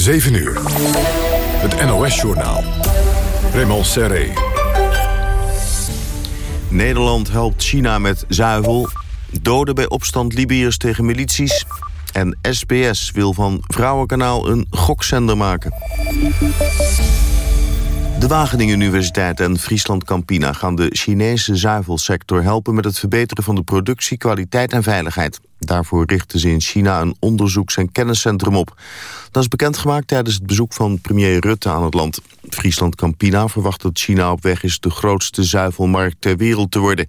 7 uur. Het NOS-journaal. Raymond Serré. Nederland helpt China met zuivel. Doden bij opstand Libiërs tegen milities. En SBS wil van Vrouwenkanaal een gokzender maken. De Wageningen Universiteit en Friesland Campina gaan de Chinese zuivelsector helpen met het verbeteren van de productie, kwaliteit en veiligheid. Daarvoor richten ze in China een onderzoeks- en kenniscentrum op. Dat is bekendgemaakt tijdens het bezoek van premier Rutte aan het land. Friesland Campina verwacht dat China op weg is de grootste zuivelmarkt ter wereld te worden.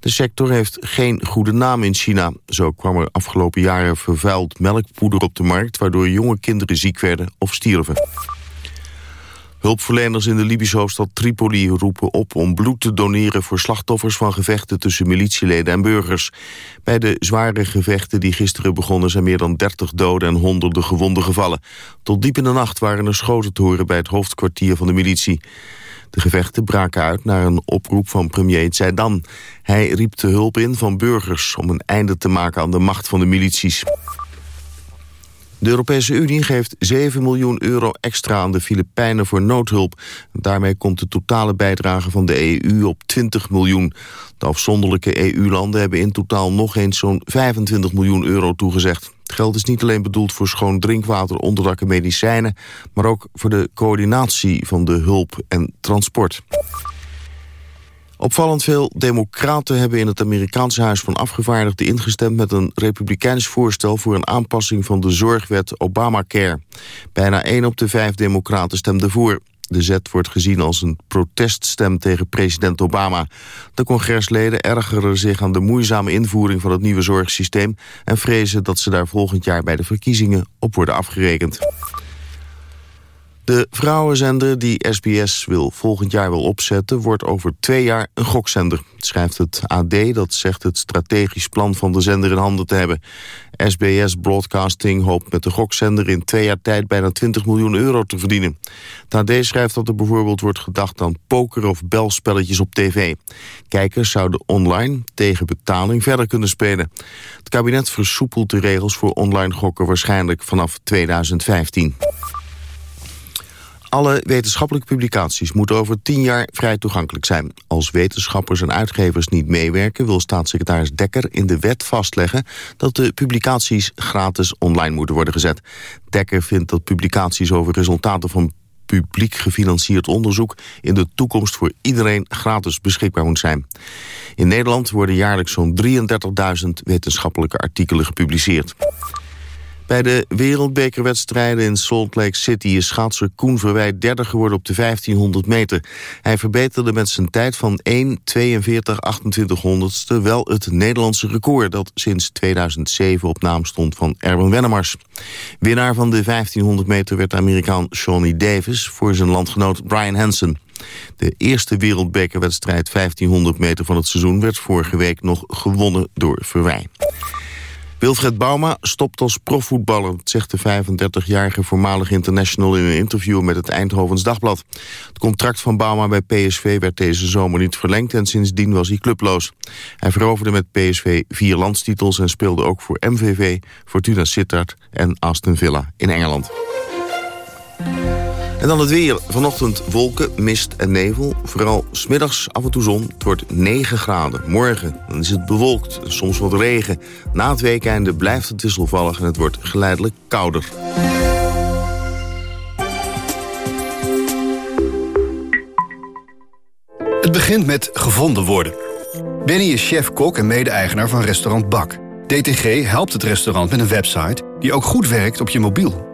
De sector heeft geen goede naam in China. Zo kwam er afgelopen jaren vervuild melkpoeder op de markt... waardoor jonge kinderen ziek werden of stierven. Hulpverleners in de Libische hoofdstad Tripoli roepen op om bloed te doneren voor slachtoffers van gevechten tussen militieleden en burgers. Bij de zware gevechten die gisteren begonnen zijn meer dan 30 doden en honderden gewonden gevallen. Tot diep in de nacht waren er schoten te horen bij het hoofdkwartier van de militie. De gevechten braken uit naar een oproep van premier Zaidan. Hij riep de hulp in van burgers om een einde te maken aan de macht van de milities. De Europese Unie geeft 7 miljoen euro extra aan de Filipijnen voor noodhulp. Daarmee komt de totale bijdrage van de EU op 20 miljoen. De afzonderlijke EU-landen hebben in totaal nog eens zo'n 25 miljoen euro toegezegd. Het geld is niet alleen bedoeld voor schoon drinkwater, onderdak en medicijnen... maar ook voor de coördinatie van de hulp en transport. Opvallend veel democraten hebben in het Amerikaanse Huis van Afgevaardigden ingestemd met een republikeins voorstel voor een aanpassing van de zorgwet Obamacare. Bijna 1 op de 5 democraten stemde voor. De zet wordt gezien als een proteststem tegen president Obama. De congresleden ergeren zich aan de moeizame invoering van het nieuwe zorgsysteem... en vrezen dat ze daar volgend jaar bij de verkiezingen op worden afgerekend. De vrouwenzender die SBS wil volgend jaar wil opzetten... wordt over twee jaar een gokzender, schrijft het AD. Dat zegt het strategisch plan van de zender in handen te hebben. SBS Broadcasting hoopt met de gokzender in twee jaar tijd... bijna 20 miljoen euro te verdienen. Het AD schrijft dat er bijvoorbeeld wordt gedacht aan poker- of belspelletjes op tv. Kijkers zouden online tegen betaling verder kunnen spelen. Het kabinet versoepelt de regels voor online gokken waarschijnlijk vanaf 2015. Alle wetenschappelijke publicaties moeten over tien jaar vrij toegankelijk zijn. Als wetenschappers en uitgevers niet meewerken... wil staatssecretaris Dekker in de wet vastleggen... dat de publicaties gratis online moeten worden gezet. Dekker vindt dat publicaties over resultaten van publiek gefinancierd onderzoek in de toekomst voor iedereen gratis beschikbaar moet zijn. In Nederland worden jaarlijks zo'n 33.000 wetenschappelijke artikelen gepubliceerd. Bij de wereldbekerwedstrijden in Salt Lake City is schaatser Koen Verwij derde geworden op de 1500 meter. Hij verbeterde met zijn tijd van 1.42.28 honderdste wel het Nederlandse record dat sinds 2007 op naam stond van Erwin Wennemars. Winnaar van de 1500 meter werd Amerikaan Shawnee Davis voor zijn landgenoot Brian Hansen. De eerste wereldbekerwedstrijd 1500 meter van het seizoen werd vorige week nog gewonnen door Verwij. Wilfred Bauma stopt als profvoetballer, zegt de 35-jarige voormalig international in een interview met het Eindhovens Dagblad. Het contract van Bauma bij PSV werd deze zomer niet verlengd en sindsdien was hij clubloos. Hij veroverde met PSV vier landstitels en speelde ook voor MVV, Fortuna Sittard en Aston Villa in Engeland. En dan het weer. Vanochtend wolken, mist en nevel. Vooral smiddags af en toe zon. Het wordt 9 graden. Morgen dan is het bewolkt, soms wat regen. Na het weekende blijft het wisselvallig en het wordt geleidelijk kouder. Het begint met gevonden worden. Benny is chef-kok en mede-eigenaar van restaurant Bak. DTG helpt het restaurant met een website die ook goed werkt op je mobiel.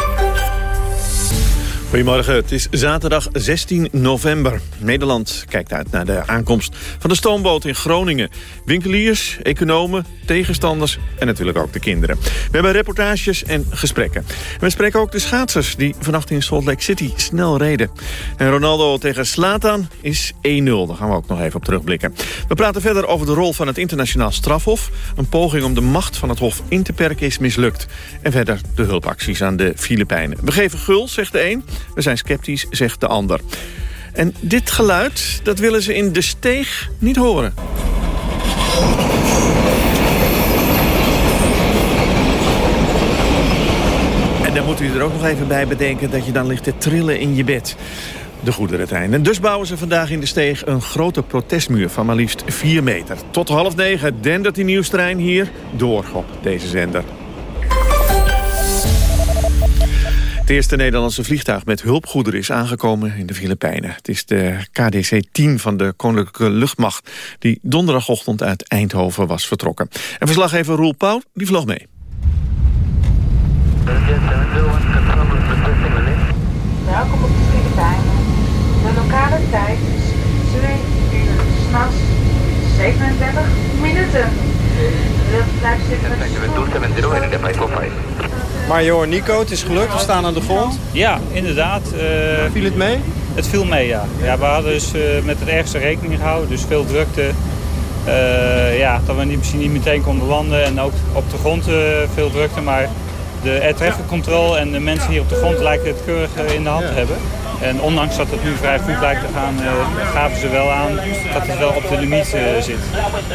Goedemorgen, het is zaterdag 16 november. Nederland kijkt uit naar de aankomst van de stoomboot in Groningen. Winkeliers, economen, tegenstanders en natuurlijk ook de kinderen. We hebben reportages en gesprekken. we spreken ook de schaatsers die vannacht in Salt Lake City snel reden. En Ronaldo tegen Slatan is 1-0, daar gaan we ook nog even op terugblikken. We praten verder over de rol van het internationaal strafhof. Een poging om de macht van het hof in te perken is mislukt. En verder de hulpacties aan de Filipijnen. We geven gul, zegt de een. We zijn sceptisch, zegt de ander. En dit geluid, dat willen ze in de steeg niet horen. En dan moet u er ook nog even bij bedenken dat je dan ligt te trillen in je bed. De goederentrein. En dus bouwen ze vandaag in de steeg een grote protestmuur van maar liefst 4 meter. Tot half negen dendert die nieuwstrein hier door op deze zender. Eerste Nederlandse vliegtuig met hulpgoederen is aangekomen in de Filipijnen. Het is de KDC-10 van de Koninklijke Luchtmacht... die donderdagochtend uit Eindhoven was vertrokken. En verslaggever Roel Pauw die vloog mee. Welkom op de Filipijnen. De lokale tijd is 2 uur s'nachts 37 minuten. Blijven zitten met Major Nico, het is gelukt. We staan aan de grond. Ja, inderdaad. Uh, viel het mee? Het viel mee, ja. ja we hadden dus uh, met het ergste rekening gehouden. Dus veel drukte. Uh, ja, dat we niet, misschien niet meteen konden landen. En ook op de grond veel drukte. Maar de air traffic control en de mensen hier op de grond lijken het keurig in de hand te hebben. En ondanks dat het nu vrij goed lijkt te gaan, gaven ze wel aan dat het wel op de limiet zit.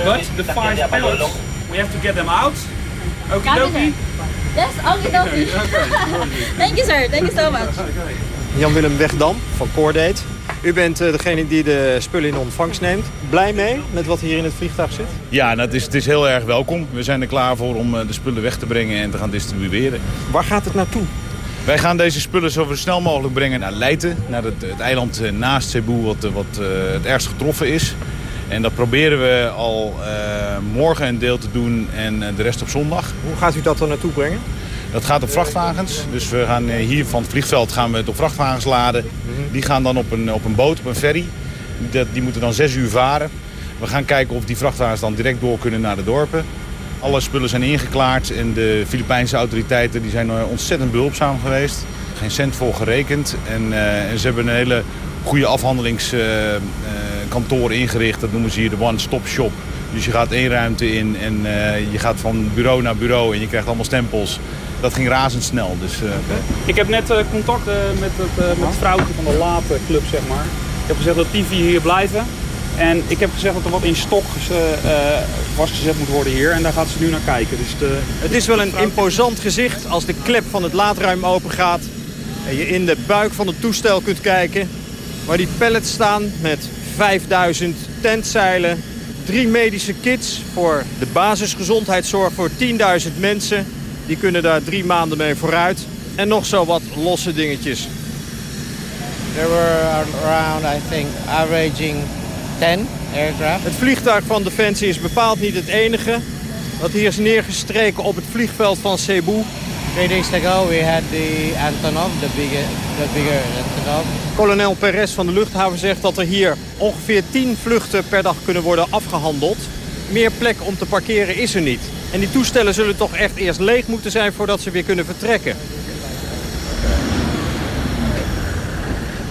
But the five pilots, we have to get them out. Okie dokie. Yes, okie dokie. Thank you sir, thank you so much. Jan-Willem Wegdam van Coordate. U bent uh, degene die de spullen in ontvangst neemt. Blij mee met wat hier in het vliegtuig zit? Ja, het, is, het is heel erg welkom. We zijn er klaar voor om uh, de spullen weg te brengen en te gaan distribueren. Waar gaat het naartoe? Wij gaan deze spullen zo snel mogelijk brengen naar Leyte. Naar het, het eiland uh, naast Cebu wat, wat het ergst getroffen is. En dat proberen we al morgen een deel te doen en de rest op zondag. Hoe gaat u dat dan naartoe brengen? Dat gaat op vrachtwagens. Dus we gaan hier van het vliegveld gaan we het op vrachtwagens laden. Die gaan dan op een, op een boot, op een ferry. Dat, die moeten dan zes uur varen. We gaan kijken of die vrachtwagens dan direct door kunnen naar de dorpen. Alle spullen zijn ingeklaard en de Filipijnse autoriteiten die zijn ontzettend behulpzaam geweest. Geen cent voor gerekend. En, uh, en ze hebben een hele goede afhandelingskantoor uh, uh, ingericht. Dat noemen ze hier de one-stop shop. Dus je gaat één ruimte in en je gaat van bureau naar bureau en je krijgt allemaal stempels dat ging razendsnel. Dus, uh... Ik heb net uh, contact uh, met, het, met het vrouwtje van de late club, zeg maar. Ik heb gezegd dat die vier hier blijven. En ik heb gezegd dat er wat in stok vastgezet moet worden hier. En daar gaat ze nu naar kijken. Dus de, het is wel een imposant gezicht als de klep van het laadruim open gaat. En je in de buik van het toestel kunt kijken. Waar die pallets staan met 5000 tentzeilen. Drie medische kits voor de basisgezondheidszorg voor 10.000 mensen. Die kunnen daar drie maanden mee vooruit. En nog zo wat losse dingetjes. There were around, I think, averaging 10 aircraft. Het vliegtuig van Defensie is bepaald niet het enige. Dat hier is neergestreken op het vliegveld van Cebu. Three days ago we had the Antonov, the bigger, the bigger Antonov. Kolonel Perez van de luchthaven zegt dat er hier ongeveer 10 vluchten per dag kunnen worden afgehandeld. Meer plek om te parkeren is er niet. En die toestellen zullen toch echt eerst leeg moeten zijn voordat ze weer kunnen vertrekken.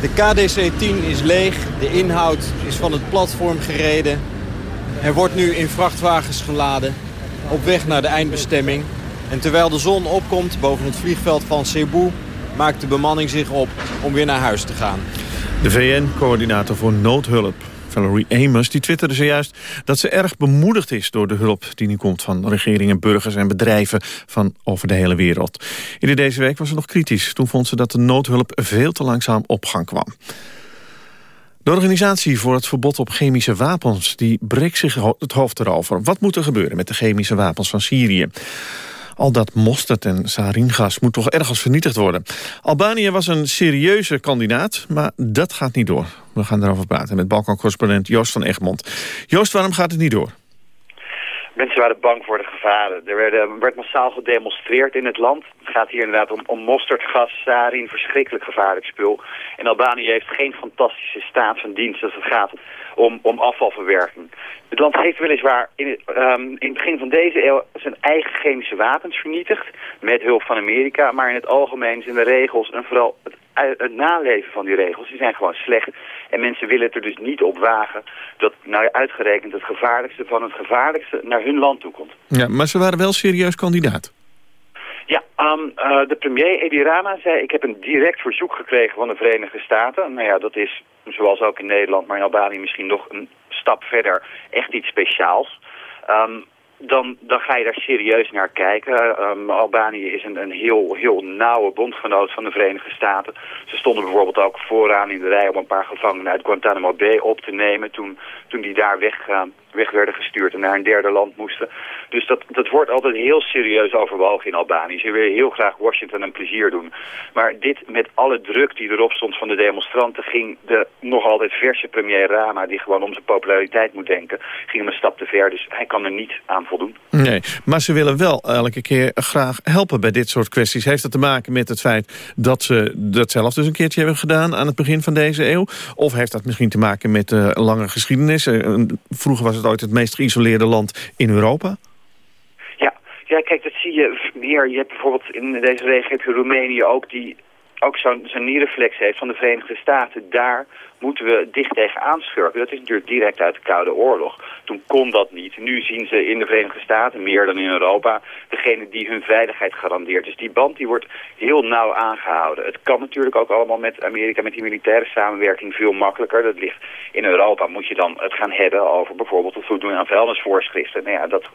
De KDC-10 is leeg, de inhoud is van het platform gereden. Er wordt nu in vrachtwagens geladen, op weg naar de eindbestemming. En terwijl de zon opkomt boven het vliegveld van Cebu... maakt de bemanning zich op om weer naar huis te gaan. De VN-coördinator voor noodhulp, Valerie Amos, die twitterde zojuist dat ze erg bemoedigd is door de hulp die nu komt van regeringen, burgers en bedrijven van over de hele wereld. Eerder deze week was ze nog kritisch. Toen vond ze dat de noodhulp veel te langzaam op gang kwam. De organisatie voor het verbod op chemische wapens die breekt zich het hoofd erover. Wat moet er gebeuren met de chemische wapens van Syrië? Al dat mosterd en saringas moet toch ergens vernietigd worden. Albanië was een serieuze kandidaat, maar dat gaat niet door. We gaan erover praten met Balkan-correspondent Joost van Egmond. Joost, waarom gaat het niet door? Mensen waren bang voor de gevaren. Er werd, werd massaal gedemonstreerd in het land. Het gaat hier inderdaad om, om mosterdgas, sarin, verschrikkelijk gevaarlijk spul. En Albanië heeft geen fantastische staat van dienst als het gaat om, om afvalverwerking. Het land heeft weliswaar in het, um, in het begin van deze eeuw zijn eigen chemische wapens vernietigd. Met hulp van Amerika. Maar in het algemeen zijn de regels en vooral het, het naleven van die regels, die zijn gewoon slecht. En mensen willen het er dus niet op wagen dat nou uitgerekend het gevaarlijkste van het gevaarlijkste naar hun land toe komt. Ja, maar ze waren wel serieus kandidaat. Ja, um, uh, de premier Edi Rama zei, ik heb een direct verzoek gekregen van de Verenigde Staten. Nou ja, dat is, zoals ook in Nederland, maar in Albanië misschien nog een stap verder, echt iets speciaals. Um, dan, dan ga je daar serieus naar kijken. Um, Albanië is een, een heel, heel nauwe bondgenoot van de Verenigde Staten. Ze stonden bijvoorbeeld ook vooraan in de rij om een paar gevangenen uit Guantanamo Bay op te nemen... toen, toen die daar weg, weg werden gestuurd en naar een derde land moesten. Dus dat, dat wordt altijd heel serieus overwogen in Albanië. Ze willen heel graag Washington een plezier doen. Maar dit met alle druk die erop stond van de demonstranten... ging de nog altijd verse premier Rama, die gewoon om zijn populariteit moet denken... ging hem een stap te ver, dus hij kan er niet aan voldoen. Nee, maar ze willen wel elke keer graag helpen bij dit soort kwesties. Heeft dat te maken met het feit dat ze dat zelf dus een keertje hebben gedaan... aan het begin van deze eeuw? Of heeft dat misschien te maken met de lange geschiedenis? Vroeger was het ooit het meest geïsoleerde land in Europa? Ja, ja kijk, dat zie je meer. Je hebt bijvoorbeeld in deze regio Roemenië ook... die ook zo'n zo heeft van de Verenigde Staten. Daar moeten we dicht tegen aanschurken. Dat is natuurlijk direct uit de Koude Oorlog. Toen kon dat niet. Nu zien ze in de Verenigde Staten, meer dan in Europa, degene die hun veiligheid garandeert. Dus die band die wordt heel nauw aangehouden. Het kan natuurlijk ook allemaal met Amerika, met die militaire samenwerking veel makkelijker. Dat ligt in Europa, moet je dan het gaan hebben over bijvoorbeeld het voldoen aan vuilnisvoorschriften. Nou ja, dat,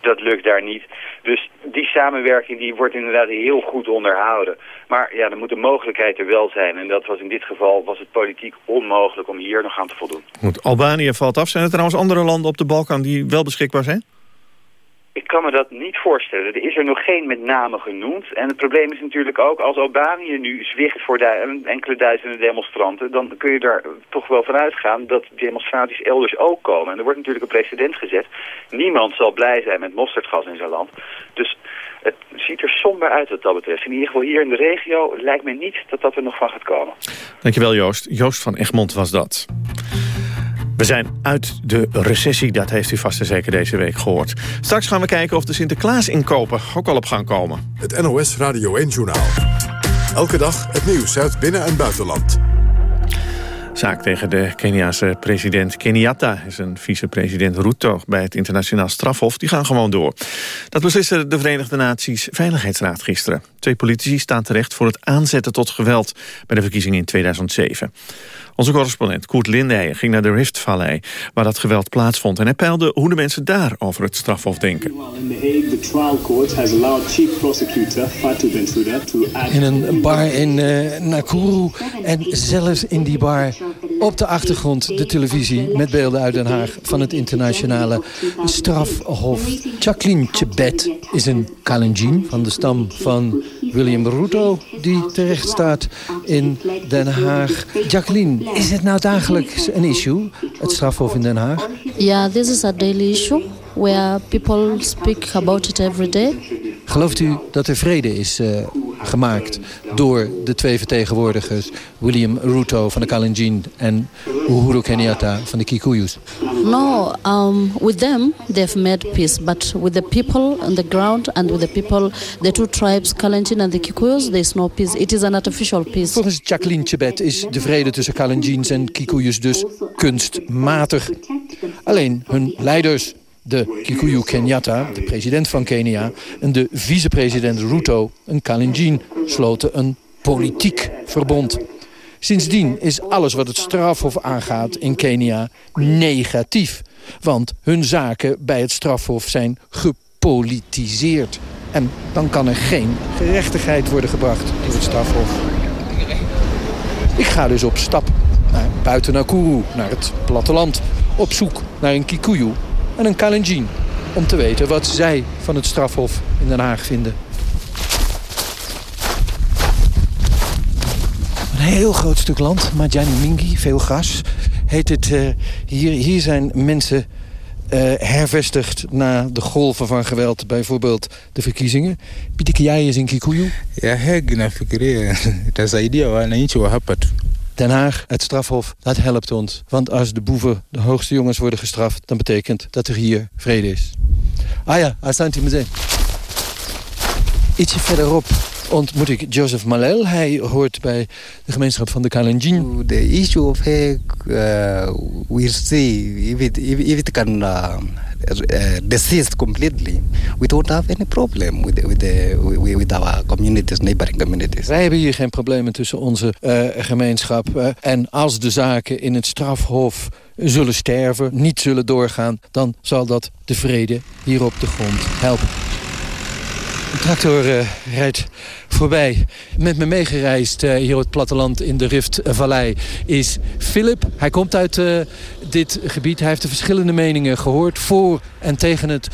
dat lukt daar niet. Dus die samenwerking die wordt inderdaad heel goed onderhouden. Maar ja, er moet de mogelijkheid er wel zijn. En dat was in dit geval, was het politiek onmogelijk om hier nog aan te voldoen. Goed, Albanië valt af. Zijn er trouwens andere landen op de Balkan die wel beschikbaar zijn? Ik kan me dat niet voorstellen. Er is er nog geen met name genoemd. En het probleem is natuurlijk ook, als Albanië nu zwicht voor enkele duizenden demonstranten... dan kun je daar toch wel van uitgaan dat demonstraties elders ook komen. En er wordt natuurlijk een precedent gezet. Niemand zal blij zijn met mosterdgas in zijn land. Dus het ziet er somber uit wat dat betreft. In ieder geval hier in de regio lijkt me niet dat dat er nog van gaat komen. Dankjewel Joost. Joost van Egmond was dat. We zijn uit de recessie, dat heeft u vast en zeker deze week gehoord. Straks gaan we kijken of de Sinterklaas inkopen ook al op gang komen. Het NOS Radio 1 Journaal. Elke dag het nieuws uit binnen- en buitenland. Zaak tegen de Keniaanse president Kenyatta en zijn vicepresident Ruto bij het internationaal strafhof, die gaan gewoon door. Dat besliste de Verenigde Naties Veiligheidsraad gisteren. Twee politici staan terecht voor het aanzetten tot geweld bij de verkiezingen in 2007. Onze correspondent Koert Lindijen ging naar de Riftvallei... waar dat geweld plaatsvond. En hij peilde hoe de mensen daar over het strafhof denken. In een bar in uh, Nakuru en zelfs in die bar op de achtergrond de televisie met beelden uit Den Haag van het internationale strafhof. Jacqueline Chebet is een Kalenjin van de stam van William Ruto die terecht staat in Den Haag. Jacqueline, is het nou dagelijks een issue, het strafhof in Den Haag? Ja, yeah, this is a daily issue where people speak about it every day. Gelooft u dat er vrede is uh, gemaakt door de twee vertegenwoordigers... William Ruto van de Kalenjin en Uhuru Kenyatta van de Kikuyus? No, um, with them they've made peace. But with the people on the ground and with the people, the two tribes, Kalenjin and the Kikuyus, there's no peace. It is an artificial peace. Volgens Jacqueline Chebet is de vrede tussen Kalenjins en Kikuyus dus kunstmatig. Alleen hun leiders de Kikuyu Kenyatta, de president van Kenia... en de vicepresident Ruto, een Kalenjin, sloten een politiek verbond. Sindsdien is alles wat het strafhof aangaat in Kenia negatief. Want hun zaken bij het strafhof zijn gepolitiseerd. En dan kan er geen gerechtigheid worden gebracht door het strafhof. Ik ga dus op stap naar buiten Nakuru, naar het platteland... op zoek naar een Kikuyu en een Kalenjin... om te weten wat zij van het strafhof in Den Haag vinden. Een heel groot stuk land, Majani Mingi, veel gas. Heet het, uh, hier, hier zijn mensen uh, hervestigd na de golven van geweld. Bijvoorbeeld de verkiezingen. Pitik jij eens in Kikuyu? Ja, heg nafikiria itasaidia wananchi wa hapa tu. Den Haag, het strafhof, dat helpt ons. Want als de boeven, de hoogste jongens, worden gestraft... dan betekent dat er hier vrede is. Ah ja, Asante Mzee. Ietsje verderop ontmoet ik Joseph Malel. Hij hoort bij de gemeenschap van de Kalenjin. The issue of Hague, uh, we'll see if it, if, if it can uh, uh, desist completely. We don't have any problem with, with, the, with our communities, neighboring communities. Wij hebben hier geen problemen tussen onze uh, gemeenschap. En als de zaken in het strafhof zullen sterven, niet zullen doorgaan... dan zal dat de vrede hier op de grond helpen. De tractor uh, rijdt voorbij. Met me meegereisd uh, hier op het platteland in de Riftvallei is Philip. Hij komt uit uh, dit gebied. Hij heeft de verschillende meningen gehoord voor en tegen het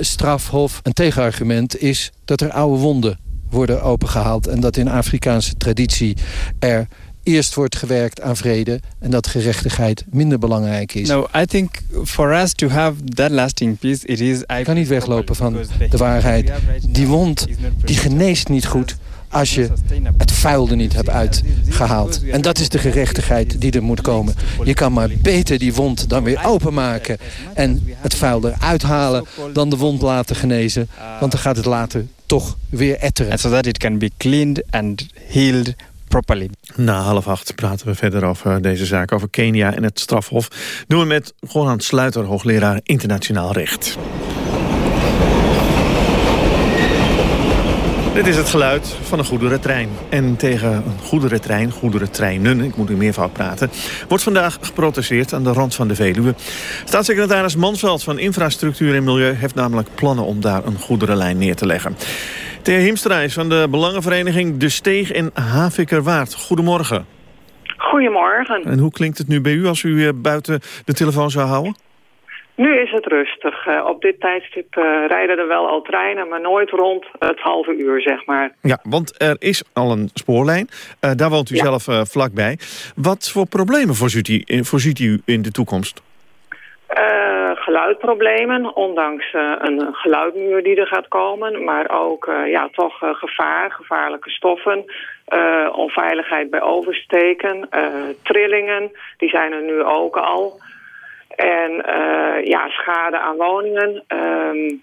strafhof. Een tegenargument is dat er oude wonden worden opengehaald... en dat in Afrikaanse traditie er eerst wordt gewerkt aan vrede en dat gerechtigheid minder belangrijk is. No, I think for us to have that lasting peace, it is. Kan niet weglopen van de waarheid. Die wond, die geneest niet goed als je het vuil er niet hebt uitgehaald. En dat is de gerechtigheid die er moet komen. Je kan maar beter die wond dan weer openmaken... en het vuil eruit halen dan de wond laten genezen. Want dan gaat het later toch weer etteren. And so that it can be cleaned and healed properly. Na half acht praten we verder over deze zaak, over Kenia en het strafhof. Doen we met Goran Sluiter, hoogleraar internationaal recht. Dit is het geluid van een goederentrein. En tegen een goederentrein, goederentreinen, ik moet u meervoud praten... wordt vandaag geprotesteerd aan de rand van de Veluwe. Staatssecretaris Mansveld van Infrastructuur en Milieu... heeft namelijk plannen om daar een goederenlijn neer te leggen. Thea Himstra is van de Belangenvereniging De Steeg in Havikerwaard. Goedemorgen. Goedemorgen. En hoe klinkt het nu bij u als u buiten de telefoon zou houden? Nu is het rustig. Uh, op dit tijdstip uh, rijden er wel al treinen, maar nooit rond het halve uur, zeg maar. Ja, want er is al een spoorlijn. Uh, daar woont u ja. zelf vlakbij. Wat voor problemen voorziet u, voorziet u in de toekomst? Geluidproblemen, ondanks een geluidmuur die er gaat komen. Maar ook ja, toch gevaar, gevaarlijke stoffen, onveiligheid bij oversteken, trillingen. Die zijn er nu ook al. En ja, schade aan woningen. Um,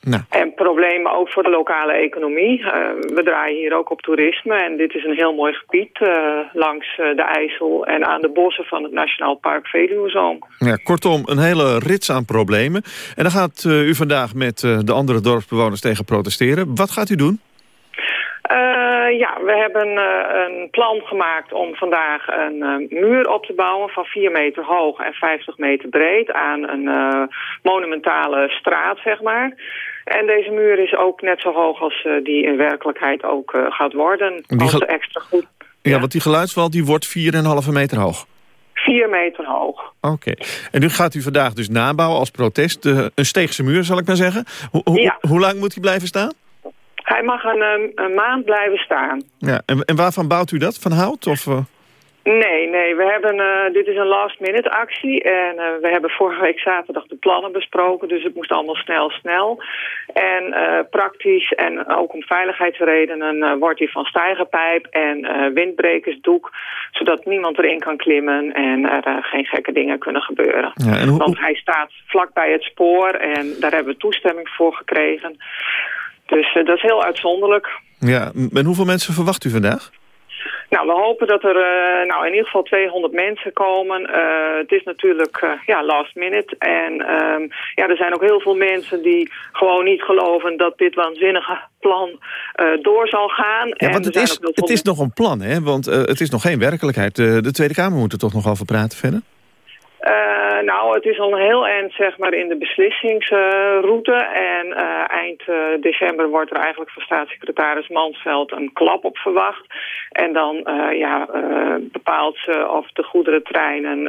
nou. En problemen ook voor de lokale economie. Uh, we draaien hier ook op toerisme. En dit is een heel mooi gebied uh, langs de IJssel en aan de bossen van het Nationaal Park Veluwezoom. Ja, kortom, een hele rits aan problemen. En dan gaat u vandaag met de andere dorpsbewoners tegen protesteren. Wat gaat u doen? Uh, ja, we hebben uh, een plan gemaakt om vandaag een uh, muur op te bouwen van 4 meter hoog en 50 meter breed aan een monumentale straat, zeg maar. En deze muur is ook net zo hoog als die in werkelijkheid ook gaat worden. Die als extra goed. Ja, ja, want die geluidswal die wordt 4,5 meter hoog. 4 meter hoog. Oké. Okay. En nu gaat u vandaag dus nabouwen als protest. een Steegse muur, zal ik maar zeggen. Ho ho ja. Hoe lang moet die blijven staan? Hij mag een, een, maand blijven staan. Ja, en, en waarvan bouwt u dat? Van hout? Of, uh... Nee, nee, we hebben, uh, dit is een last minute actie en uh, we hebben vorige week zaterdag de plannen besproken, dus het moest allemaal snel, snel. En uh, praktisch en ook om veiligheidsredenen wordt hij van stijgerpijp en windbrekersdoek, zodat niemand erin kan klimmen en er geen gekke dingen kunnen gebeuren. Ja, en hoe... Want hij staat vlak bij het spoor en daar hebben we toestemming voor gekregen. Dus dat is heel uitzonderlijk. Ja, en hoeveel mensen verwacht u vandaag? Nou, we hopen dat er uh, nou, in ieder geval 200 mensen komen. Uh, het is natuurlijk uh, ja, last minute. En um, ja, er zijn ook heel veel mensen die gewoon niet geloven dat dit waanzinnige plan door zal gaan. Ja, want het, is, het is nog een plan, hè? Want het is nog geen werkelijkheid. de Tweede Kamer moet er toch nog over praten verder? Uh, nou, het is al een heel eind zeg maar, in de beslissingsroute. en uh, eind uh, december wordt er eigenlijk van staatssecretaris Mansveld een klap op verwacht. En dan ja, bepaalt ze of de goederentreinen,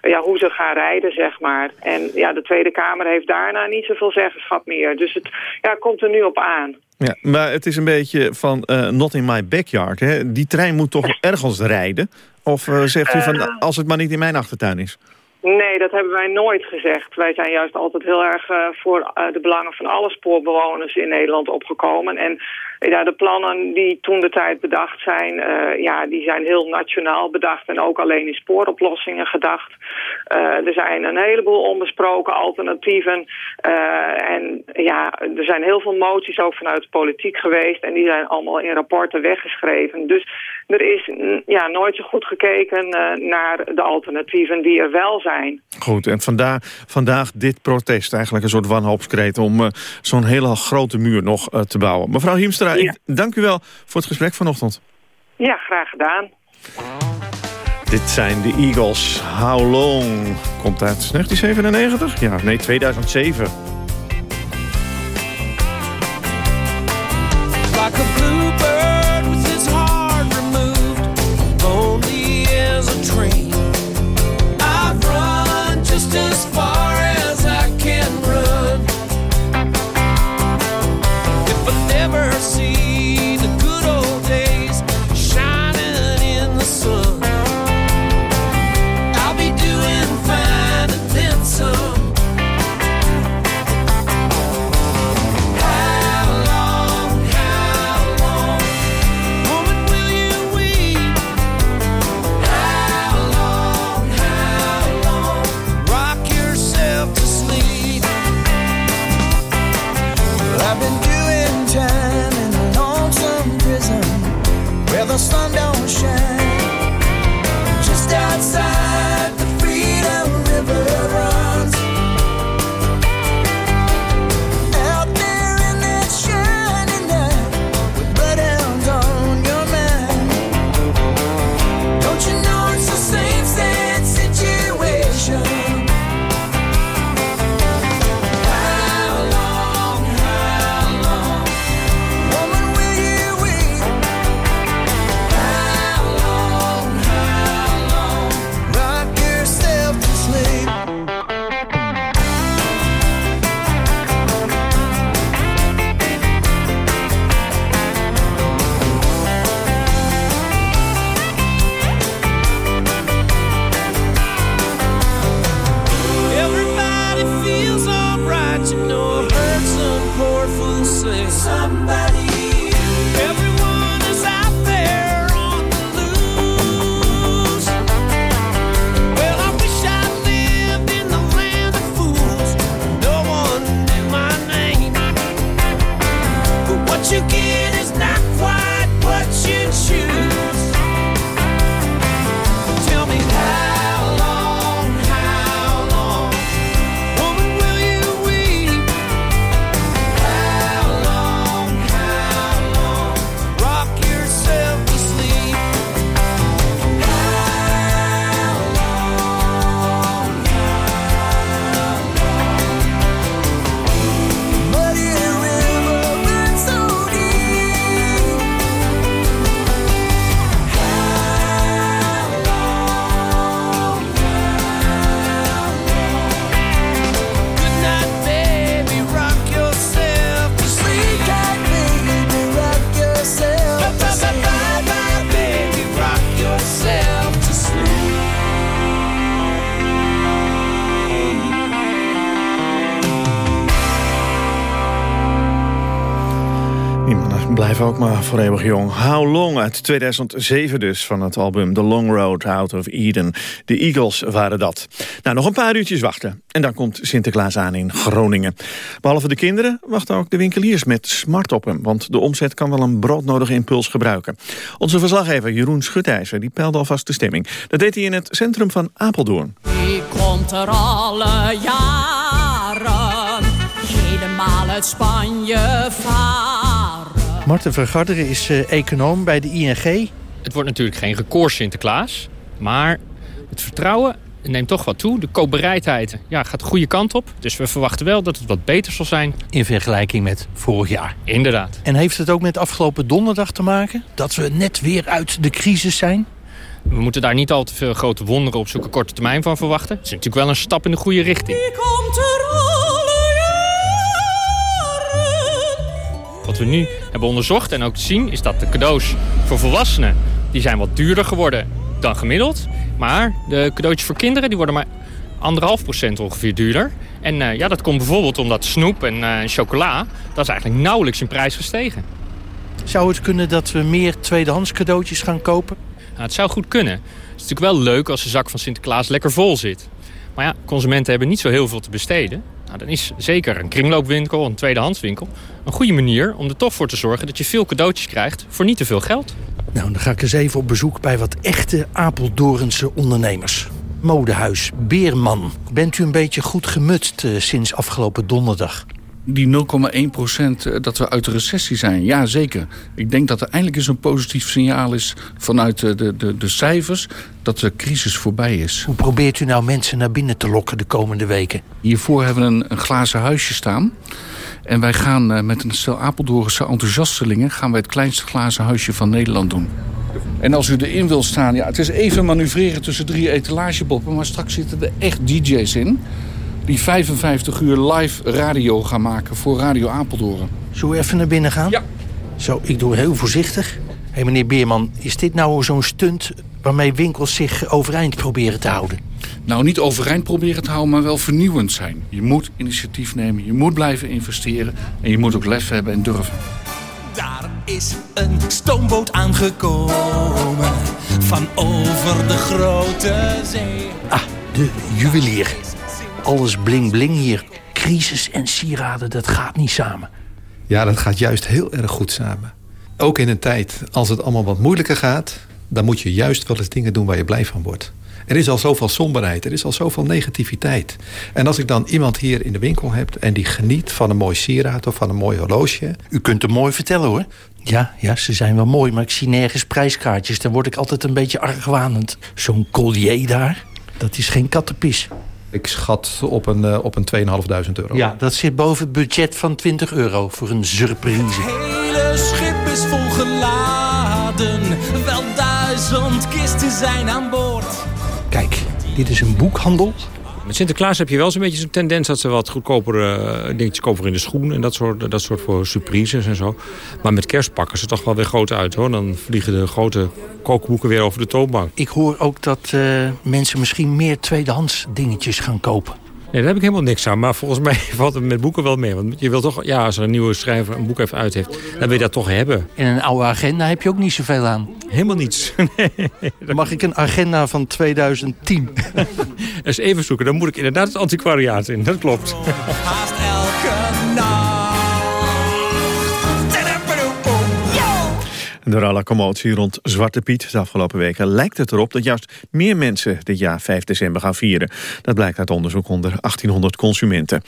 ja, hoe ze gaan rijden, zeg maar. En ja, de Tweede Kamer heeft daarna niet zoveel zeggenschap meer. Dus het ja, komt er nu op aan. Ja, maar het is een beetje van not in my backyard. Hè? Die trein moet toch ergens rijden? Of zegt u van als het maar niet in mijn achtertuin is? Nee, dat hebben wij nooit gezegd. Wij zijn juist altijd heel erg uh, voor uh, de belangen van alle spoorbewoners in Nederland opgekomen. En ja, de plannen die toen de tijd bedacht zijn, ja, die zijn heel nationaal bedacht en ook alleen in spooroplossingen gedacht. er zijn een heleboel onbesproken alternatieven. en ja, er zijn heel veel moties ook vanuit de politiek geweest en die zijn allemaal in rapporten weggeschreven. Dus er is ja, nooit zo goed gekeken naar de alternatieven die er wel zijn zijn. Goed, en vandaag, vandaag dit protest, eigenlijk een soort wanhoopskreet... om uh, zo'n hele grote muur nog uh, te bouwen. Mevrouw Hiemstra, ja. ik dank u wel voor het gesprek vanochtend. Ja, graag gedaan. Dit zijn de Eagles. How Long? Komt uit 1997? Ja, nee, 2007. Blijf ook maar voor eeuwig jong. How Long uit 2007 dus van het album The Long Road Out of Eden. De Eagles waren dat. Nou, nog een paar uurtjes wachten. En dan komt Sinterklaas aan in Groningen. Behalve de kinderen wachten ook de winkeliers met smart op hem. Want de omzet kan wel een broodnodige impuls gebruiken. Onze verslaggever Jeroen Schutijzer die peilde alvast de stemming. Dat deed hij in het centrum van Apeldoorn. Ik komt er alle jaren helemaal uit Spanje varen. Marten Vergarderen is uh, econoom bij de ING. Het wordt natuurlijk geen record Sinterklaas. Maar het vertrouwen neemt toch wat toe. De koopbereidheid ja, gaat de goede kant op. Dus we verwachten wel dat het wat beter zal zijn. In vergelijking met vorig jaar. Inderdaad. En heeft het ook met afgelopen donderdag te maken? Dat we net weer uit de crisis zijn? We moeten daar niet al te veel grote wonderen op zo'n korte termijn van verwachten. Het is natuurlijk wel een stap in de goede richting. Die komt er Wat we nu hebben onderzocht en ook te zien is dat de cadeaus voor volwassenen... die zijn wat duurder geworden dan gemiddeld. Maar de cadeautjes voor kinderen die worden maar anderhalf procent ongeveer duurder. En uh, ja, dat komt bijvoorbeeld omdat snoep en uh, chocola... dat is eigenlijk nauwelijks in prijs gestegen. Zou het kunnen dat we meer tweedehands cadeautjes gaan kopen? Nou, het zou goed kunnen. Het is natuurlijk wel leuk als de zak van Sinterklaas lekker vol zit. Maar ja, consumenten hebben niet zo heel veel te besteden. Nou, dan is zeker een kringloopwinkel, een tweedehandswinkel... een goede manier om er toch voor te zorgen dat je veel cadeautjes krijgt voor niet te veel geld. Nou, dan ga ik eens even op bezoek bij wat echte Apeldoornse ondernemers. Modehuis Beerman. Bent u een beetje goed gemutst uh, sinds afgelopen donderdag? Die 0,1 procent eh, dat we uit de recessie zijn, ja zeker. Ik denk dat er eindelijk eens een positief signaal is vanuit de, de, de, de cijfers dat de crisis voorbij is. Hoe probeert u nou mensen naar binnen te lokken de komende weken? Hiervoor hebben we een, een glazen huisje staan. En wij gaan uh, met een stel Apeldoornse enthousiastelingen... gaan wij het kleinste glazen huisje van Nederland doen. En als u erin wil staan, ja, het is even manoeuvreren tussen drie etalageboppen... maar straks zitten er echt DJ's in die 55 uur live radio gaan maken voor Radio Apeldoorn. Zullen we even naar binnen gaan? Ja. Zo, ik doe heel voorzichtig. Hé, hey, meneer Beerman, is dit nou zo'n stunt waarmee winkels zich overeind proberen te houden? Nou, niet overeind proberen te houden, maar wel vernieuwend zijn. Je moet initiatief nemen, je moet blijven investeren... en je moet ook lef hebben en durven. Daar is een stoomboot aangekomen van over de grote zee. Ah, de juwelier. Alles bling bling hier. Crisis en sieraden, dat gaat niet samen. Ja, dat gaat juist heel erg goed samen. Ook in een tijd als het allemaal wat moeilijker gaat... dan moet je juist wel eens dingen doen waar je blij van wordt. Er is al zoveel somberheid, er is al zoveel negativiteit. En als ik dan iemand hier in de winkel heb... en die geniet van een mooi sieraad of van een mooi horloge... U kunt het mooi vertellen, hoor. Ja, ja, ze zijn wel mooi, maar ik zie nergens prijskaartjes. Dan word ik altijd een beetje argwanend. Zo'n collier daar, dat is geen kattenpis. Ik schat op een, uh, op een 2.500 euro. Ja, dat zit boven het budget van 20 euro voor een surprise. Het hele schip is volgeladen. Wel duizend kisten zijn aan boord. Kijk, dit is een boekhandel. Met Sinterklaas heb je wel zo'n beetje zo'n tendens... dat ze wat goedkopere uh, dingetjes kopen in de schoen... en dat soort, dat soort voor surprises en zo. Maar met kerst pakken ze toch wel weer groot uit, hoor. Dan vliegen de grote kookboeken weer over de toonbank. Ik hoor ook dat uh, mensen misschien meer tweedehands dingetjes gaan kopen. Nee, daar heb ik helemaal niks aan. Maar volgens mij valt het met boeken wel mee. Want je wil toch, ja, als er een nieuwe schrijver een boek even uit heeft... dan wil je dat toch hebben. En een oude agenda heb je ook niet zoveel aan. Helemaal niets. nee, Mag ik een agenda van 2010? Eens even zoeken. Dan moet ik inderdaad het antiquariaat in. Dat klopt. Haast elke Door alle commotie rond Zwarte Piet de afgelopen weken lijkt het erop dat juist meer mensen dit jaar 5 december gaan vieren. Dat blijkt uit onderzoek onder 1800 consumenten.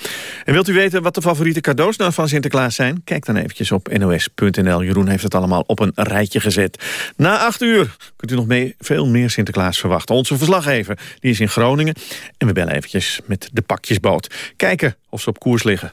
En wilt u weten wat de favoriete cadeaus nou van Sinterklaas zijn? Kijk dan eventjes op nos.nl. Jeroen heeft het allemaal op een rijtje gezet. Na 8 uur kunt u nog mee veel meer Sinterklaas verwachten. Onze verslaggever die is in Groningen en we bellen eventjes met de pakjesboot. Kijken of ze op koers liggen.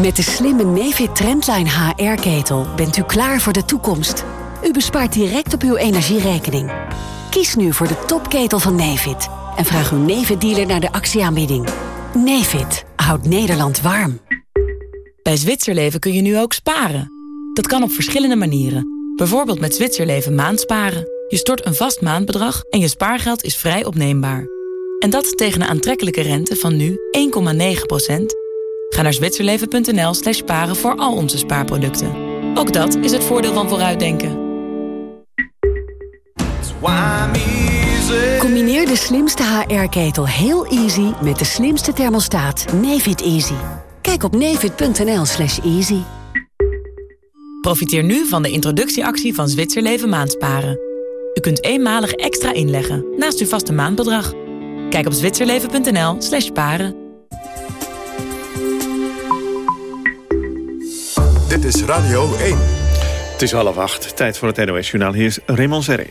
Met de slimme Nefit Trendline HR-ketel bent u klaar voor de toekomst. U bespaart direct op uw energierekening. Kies nu voor de topketel van Nefit. En vraag uw Nefit-dealer naar de actieaanbieding. Nefit houdt Nederland warm. Bij Zwitserleven kun je nu ook sparen. Dat kan op verschillende manieren. Bijvoorbeeld met Zwitserleven maandsparen. Je stort een vast maandbedrag en je spaargeld is vrij opneembaar. En dat tegen een aantrekkelijke rente van nu 1,9 Ga naar zwitserleven.nl slash sparen voor al onze spaarproducten. Ook dat is het voordeel van vooruitdenken. Combineer de slimste HR-ketel heel easy met de slimste thermostaat Nefit Easy. Kijk op nefit.nl slash easy. Profiteer nu van de introductieactie van Zwitserleven Maandsparen. U kunt eenmalig extra inleggen naast uw vaste maandbedrag. Kijk op zwitserleven.nl slash sparen. Dit is Radio 1. Het is half acht, tijd voor het NOS-journaal. Hier is Raymond Serré.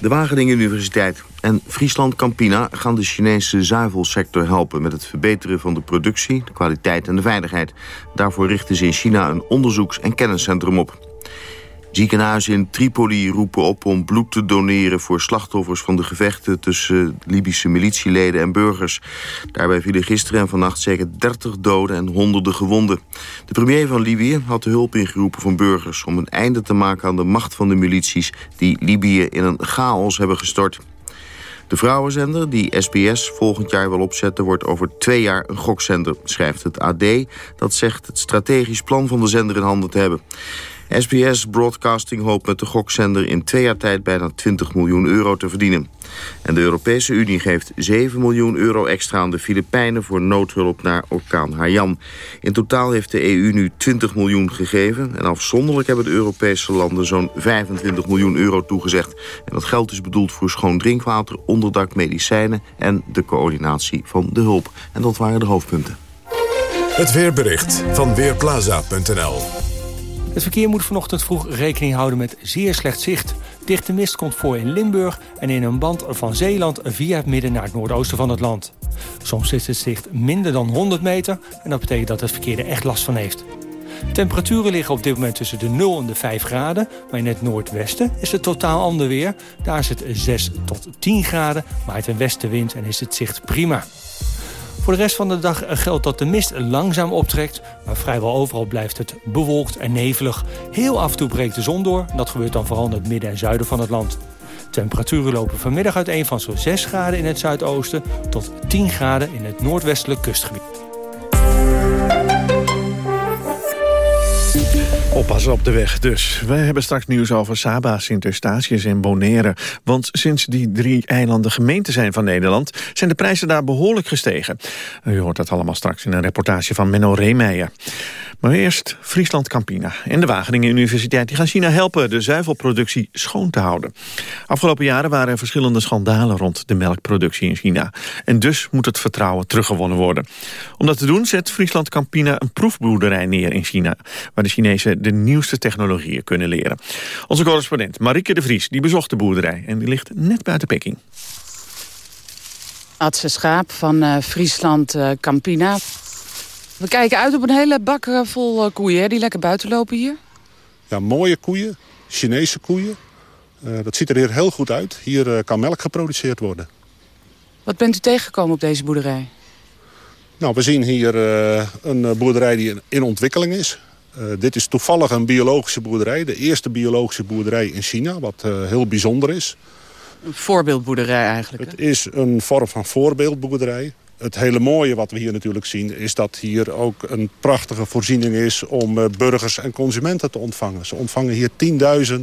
De Wageningen Universiteit en Friesland Campina gaan de Chinese zuivelsector helpen... met het verbeteren van de productie, de kwaliteit en de veiligheid. Daarvoor richten ze in China een onderzoeks- en kenniscentrum op. Ziekenhuizen in Tripoli roepen op om bloed te doneren... voor slachtoffers van de gevechten tussen Libische militieleden en burgers. Daarbij vielen gisteren en vannacht zeker 30 doden en honderden gewonden. De premier van Libië had de hulp ingeroepen van burgers... om een einde te maken aan de macht van de milities... die Libië in een chaos hebben gestort. De vrouwenzender, die SBS volgend jaar wil opzetten... wordt over twee jaar een gokzender, schrijft het AD. Dat zegt het strategisch plan van de zender in handen te hebben. SBS Broadcasting hoopt met de gokzender in twee jaar tijd bijna 20 miljoen euro te verdienen. En de Europese Unie geeft 7 miljoen euro extra aan de Filipijnen voor noodhulp naar orkaan Haiyan. In totaal heeft de EU nu 20 miljoen gegeven en afzonderlijk hebben de Europese landen zo'n 25 miljoen euro toegezegd. En dat geld is bedoeld voor schoon drinkwater, onderdak, medicijnen en de coördinatie van de hulp. En dat waren de hoofdpunten. Het weerbericht van Weerplaza.nl Het verkeer moet vanochtend vroeg rekening houden met zeer slecht zicht. Dichte mist komt voor in Limburg en in een band van Zeeland via het midden naar het noordoosten van het land. Soms is het zicht minder dan 100 meter en dat betekent dat het verkeer er echt last van heeft. Temperaturen liggen op dit moment tussen de 0 en de 5 graden, maar in het noordwesten is het totaal ander weer. Daar is het 6 tot 10 graden, maar een westenwind en is het zicht prima. Voor de rest van de dag geldt dat de mist langzaam optrekt... maar vrijwel overal blijft het bewolkt en nevelig. Heel af en toe breekt de zon door. Dat gebeurt dan vooral in het midden en zuiden van het land. Temperaturen lopen vanmiddag uiteen van zo'n 6 graden in het zuidoosten... tot 10 graden in het noordwestelijk kustgebied. Oppassen op de weg dus. Wij hebben straks nieuws over Saba, Sint-Eustatius en Bonaire. Want sinds die drie eilanden gemeente zijn van Nederland... zijn de prijzen daar behoorlijk gestegen. U hoort dat allemaal straks in een reportage van Menno Reemeijer. Maar eerst Friesland Campina en de Wageningen Universiteit... die gaan China helpen de zuivelproductie schoon te houden. Afgelopen jaren waren er verschillende schandalen rond de melkproductie in China. En dus moet het vertrouwen teruggewonnen worden. Om dat te doen zet Friesland Campina een proefboerderij neer in China... waar de Chinezen de nieuwste technologieën kunnen leren. Onze correspondent Marike de Vries die bezocht de boerderij... en die ligt net buiten Peking. Adse Schaap van uh, Friesland uh, Campina. We kijken uit op een hele bak uh, vol koeien hè, die lekker buiten lopen hier. Ja, mooie koeien, Chinese koeien. dat ziet er hier heel goed uit. Hier kan melk geproduceerd worden. Wat bent u tegengekomen op deze boerderij? Nou, we zien hier een boerderij die in ontwikkeling is. Uh, dit is toevallig een biologische boerderij. De eerste biologische boerderij in China, wat uh, heel bijzonder is. Een voorbeeldboerderij eigenlijk? Het is een vorm van voorbeeldboerderij. Het hele mooie wat we hier natuurlijk zien... is dat hier ook een prachtige voorziening is om uh, burgers en consumenten te ontvangen. Ze ontvangen hier 10.000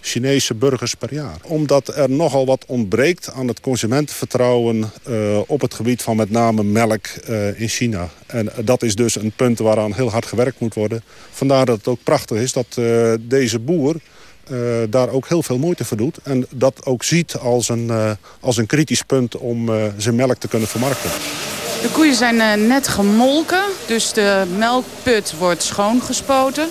Chinese burgers per jaar. Omdat er nogal wat ontbreekt aan het consumentenvertrouwen... Uh, op het gebied van met name melk uh, in China. En dat is dus een punt waaraan heel hard gewerkt moet worden. Vandaar dat het ook prachtig is dat deze boer... daar ook heel veel moeite voor doet. En dat ook ziet als een, als een kritisch punt om zijn melk te kunnen vermarkten. De koeien zijn net gemolken, dus de melkput wordt schoongespoten.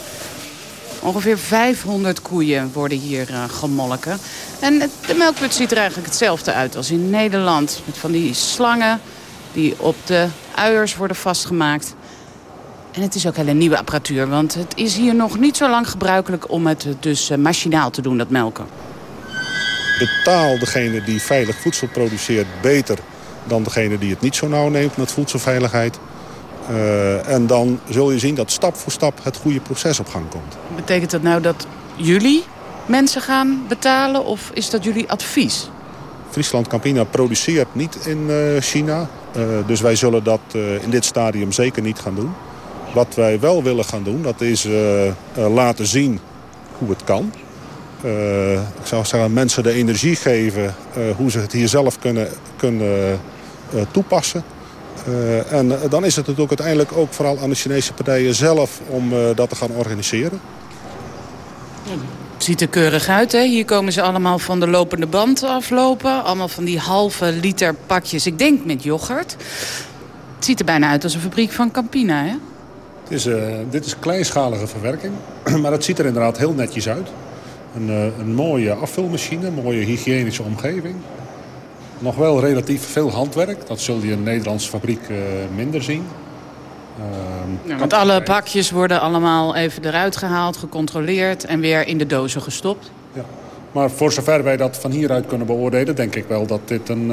Ongeveer 500 koeien worden hier gemolken. En de melkput ziet er eigenlijk hetzelfde uit als in Nederland. Met van die slangen die op de uiers worden vastgemaakt. En het is ook hele nieuwe apparatuur, want het is hier nog niet zo lang gebruikelijk om het dus uh, machinaal te doen, dat melken. Betaal degene die veilig voedsel produceert beter dan degene die het niet zo nauw neemt met voedselveiligheid. Uh, en dan zul je zien dat stap voor stap het goede proces op gang komt. Betekent dat nou dat jullie mensen gaan betalen of is dat jullie advies? Friesland Campina produceert niet in uh, China. Uh, dus wij zullen dat in dit stadium zeker niet gaan doen. Wat wij wel willen gaan doen, dat is laten zien hoe het kan. ik zou zeggen, mensen de energie geven hoe ze het hier zelf kunnen, kunnen toepassen. En dan is het natuurlijk uiteindelijk ook vooral aan de Chinese partijen zelf om dat te gaan organiseren. Het ziet er keurig uit, hè? Hier komen ze allemaal van de lopende band aflopen. Allemaal van die halve liter pakjes, ik denk met yoghurt. Het ziet er bijna uit als een fabriek van Campina, hè? Is, uh, dit is kleinschalige verwerking, maar het ziet er inderdaad heel netjes uit. Een, een mooie afvulmachine, een mooie hygiënische omgeving. Nog wel relatief veel handwerk. Dat zul je in een Nederlandse fabriek uh, minder zien. Uh, ja, want alle pakjes worden allemaal even eruit gehaald, gecontroleerd... en weer in de dozen gestopt. Ja. Maar voor zover wij dat van hieruit kunnen beoordelen... denk ik wel dat dit een,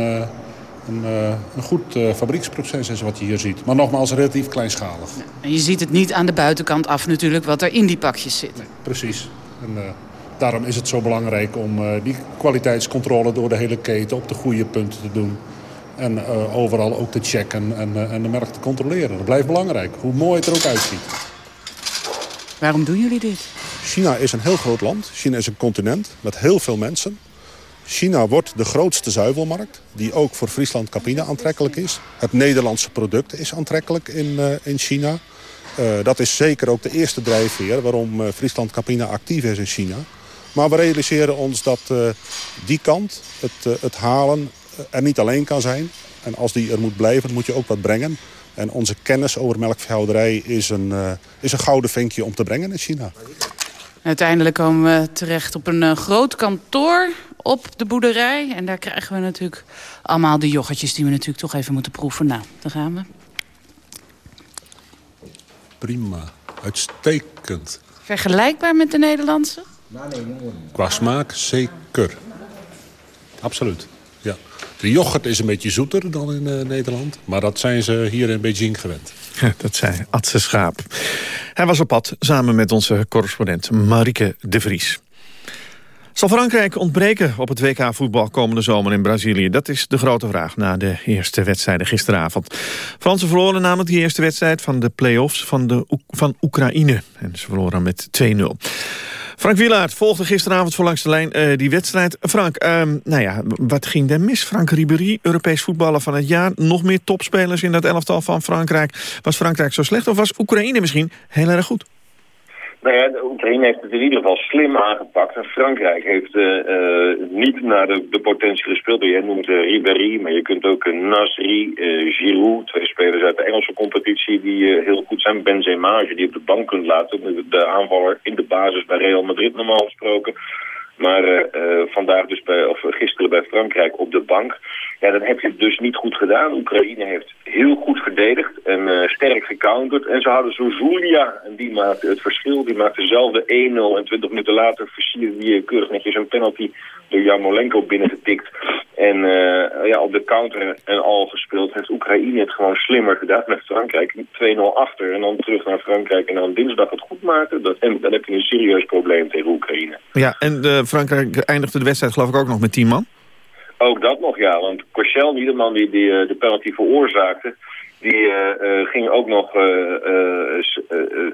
een, uh, een goed fabrieksproces is wat je hier ziet. Maar nogmaals relatief kleinschalig. Ja, en je ziet het niet aan de buitenkant af natuurlijk wat er in die pakjes zit. Nee, precies. En, Daarom is het zo belangrijk om uh, die kwaliteitscontrole door de hele keten op de goede punten te doen. En uh, overal ook te checken en, uh, en de merk te controleren. Dat blijft belangrijk, hoe mooi het er ook uitziet. Waarom doen jullie dit? China is een heel groot land. China is een continent met heel veel mensen. China wordt de grootste zuivelmarkt, die ook voor Friesland Campina aantrekkelijk is. Het Nederlandse product is aantrekkelijk in, in China. dat is zeker ook de eerste drijfveer waarom Friesland Campina actief is in China. Maar we realiseren ons dat uh, die kant, het, uh, het halen, uh, er niet alleen kan zijn. En als die er moet blijven, moet je ook wat brengen. En onze kennis over melkveehouderij is een, is een gouden vinkje om te brengen in China. Uiteindelijk komen we terecht op een groot kantoor op de boerderij. En daar krijgen we natuurlijk allemaal de yoghurtjes die we natuurlijk toch even moeten proeven. Nou, daar gaan we. Prima, uitstekend. Vergelijkbaar met de Nederlandse? Qua smaak zeker. Absoluut. Ja. De yoghurt is een beetje zoeter dan in uh, Nederland. Maar dat zijn ze hier in Beijing gewend. dat zei Adse Schaap. Hij was op pad samen met onze correspondent Marike de Vries. Zal Frankrijk ontbreken op het WK-voetbal komende zomer in Brazilië? Dat is de grote vraag na de eerste wedstrijden gisteravond. Fransen verloren namelijk die eerste wedstrijd van de play-offs van, de, van Oekraïne. En ze verloren met 2-0. Frank Wielaert volgde gisteravond voor langs de lijn uh, die wedstrijd. Frank, uh, nou ja, wat ging er mis? Frank Ribéry, Europees voetballer van het jaar. Nog meer topspelers in dat elftal van Frankrijk. Was Frankrijk zo slecht of was Oekraïne misschien heel erg goed? Nou ja, de Oekraïne heeft het in ieder geval slim aangepakt. En Frankrijk heeft uh, uh, niet naar de, de potentie gespeeld. Jij noemt uh, Ribéry, maar je kunt ook Nasri, Giroud, twee spelers uit de Engelse competitie die heel goed zijn. Benzema, je die op de bank kunt laten. De aanvaller in de basis bij Real Madrid normaal gesproken. Maar vandaag dus bij, of gisteren bij Frankrijk op de bank. Ja, dan heb je het dus niet goed gedaan. Oekraïne heeft heel goed verdedigd en uh, sterk gecounterd. En ze hadden zo Zulia en die maakte het verschil. Die maakte zelf de 1-0 en 20 minuten later versierde die keurig netjes een penalty door Jarmolenko binnengetikt. En uh, ja, op de counter en al gespeeld heeft Oekraïne het gewoon slimmer gedaan met Frankrijk. 2-0 achter en dan terug naar Frankrijk en dan dinsdag het goed maken. Dat, en dan heb je een serieus probleem tegen Oekraïne. Ja, en uh, Frankrijk eindigde de wedstrijd geloof ik ook nog met 10 man. Ook dat nog, ja. Want Korschel, die de man die, die uh, de penalty veroorzaakte... die ging ook nog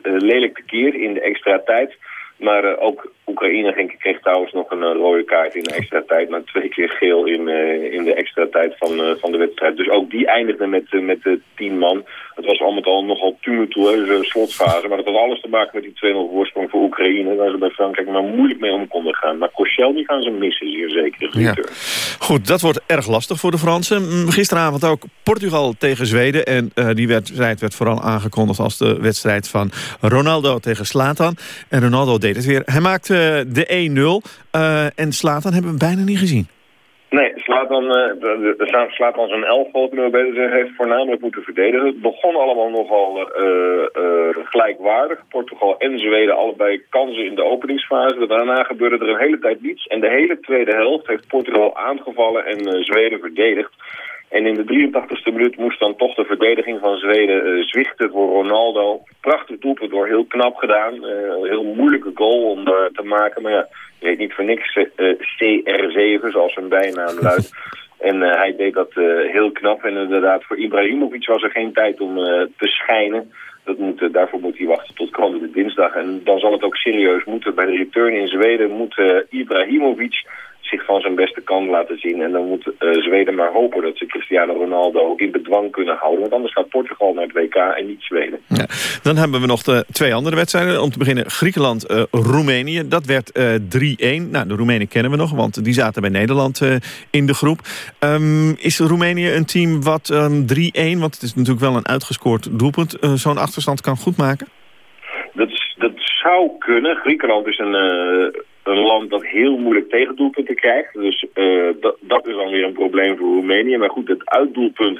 lelijk tekeer in de extra tijd. Maar ook Oekraïne ging, kreeg trouwens nog een rode kaart in de extra tijd... maar twee keer geel in, in de extra tijd van, van de wedstrijd. Dus ook die eindigde met, met de tien man. Het was al met al nogal tumultueuze slotfase. Maar dat had alles te maken met die 2-0 voorsprong voor Oekraïne... waar ze bij Frankrijk maar moeilijk mee om konden gaan. Maar Korschel, die gaan ze missen, zeer zeker. Ja. Goed, dat wordt erg lastig voor de Fransen. Mm, Gisteravond ook Portugal tegen Zweden. En uh, die wedstrijd werd vooral aangekondigd als de wedstrijd van Ronaldo tegen Slatan. En Ronaldo deed het weer. Hij maakte de 1-0. Uh, en Slatan hebben we bijna niet gezien. Nee, Slatan, uh, Slatan zijn elftal, kunnen we beter heeft voornamelijk moeten verdedigen. Het begon allemaal nogal gelijkwaardig. Portugal en Zweden allebei kansen in de openingsfase. Daarna gebeurde er een hele tijd niets. En de hele tweede helft heeft Portugal aangevallen en Zweden verdedigd. En in de 83ste minuut moest dan toch de verdediging van Zweden uh, zwichten voor Ronaldo. Prachtig doelpunt door, heel knap gedaan. Uh, heel moeilijke goal om uh, te maken. Maar ja, je weet niet voor niks CR7, zoals zijn bijnaam luidt. En hij deed dat heel knap. En inderdaad, voor Ibrahimovic was er geen tijd om te schijnen. Dat moet, daarvoor moet hij wachten tot komende dinsdag. En dan zal het ook serieus moeten. Bij de return in Zweden moet Ibrahimovic zich van zijn beste kant laten zien. En dan moet uh, Zweden maar hopen dat ze Cristiano Ronaldo in bedwang kunnen houden. Want anders gaat Portugal naar het WK en niet Zweden. Ja. Dan hebben we nog de twee andere wedstrijden. Om te beginnen Griekenland-Roemenië. Uh, dat werd uh, 3-1. Nou, de Roemenen kennen we nog, want die zaten bij Nederland in de groep. Um, is Roemenië een team wat um, 3-1, want het is natuurlijk wel een uitgescoord doelpunt... zo'n achterstand kan goedmaken? Dat, dat zou kunnen. Griekenland is een een land dat heel moeilijk tegendoelpunten krijgt. Dus uh, dat, dat, is dan weer een probleem voor Roemenië. Maar goed, het uitdoelpunt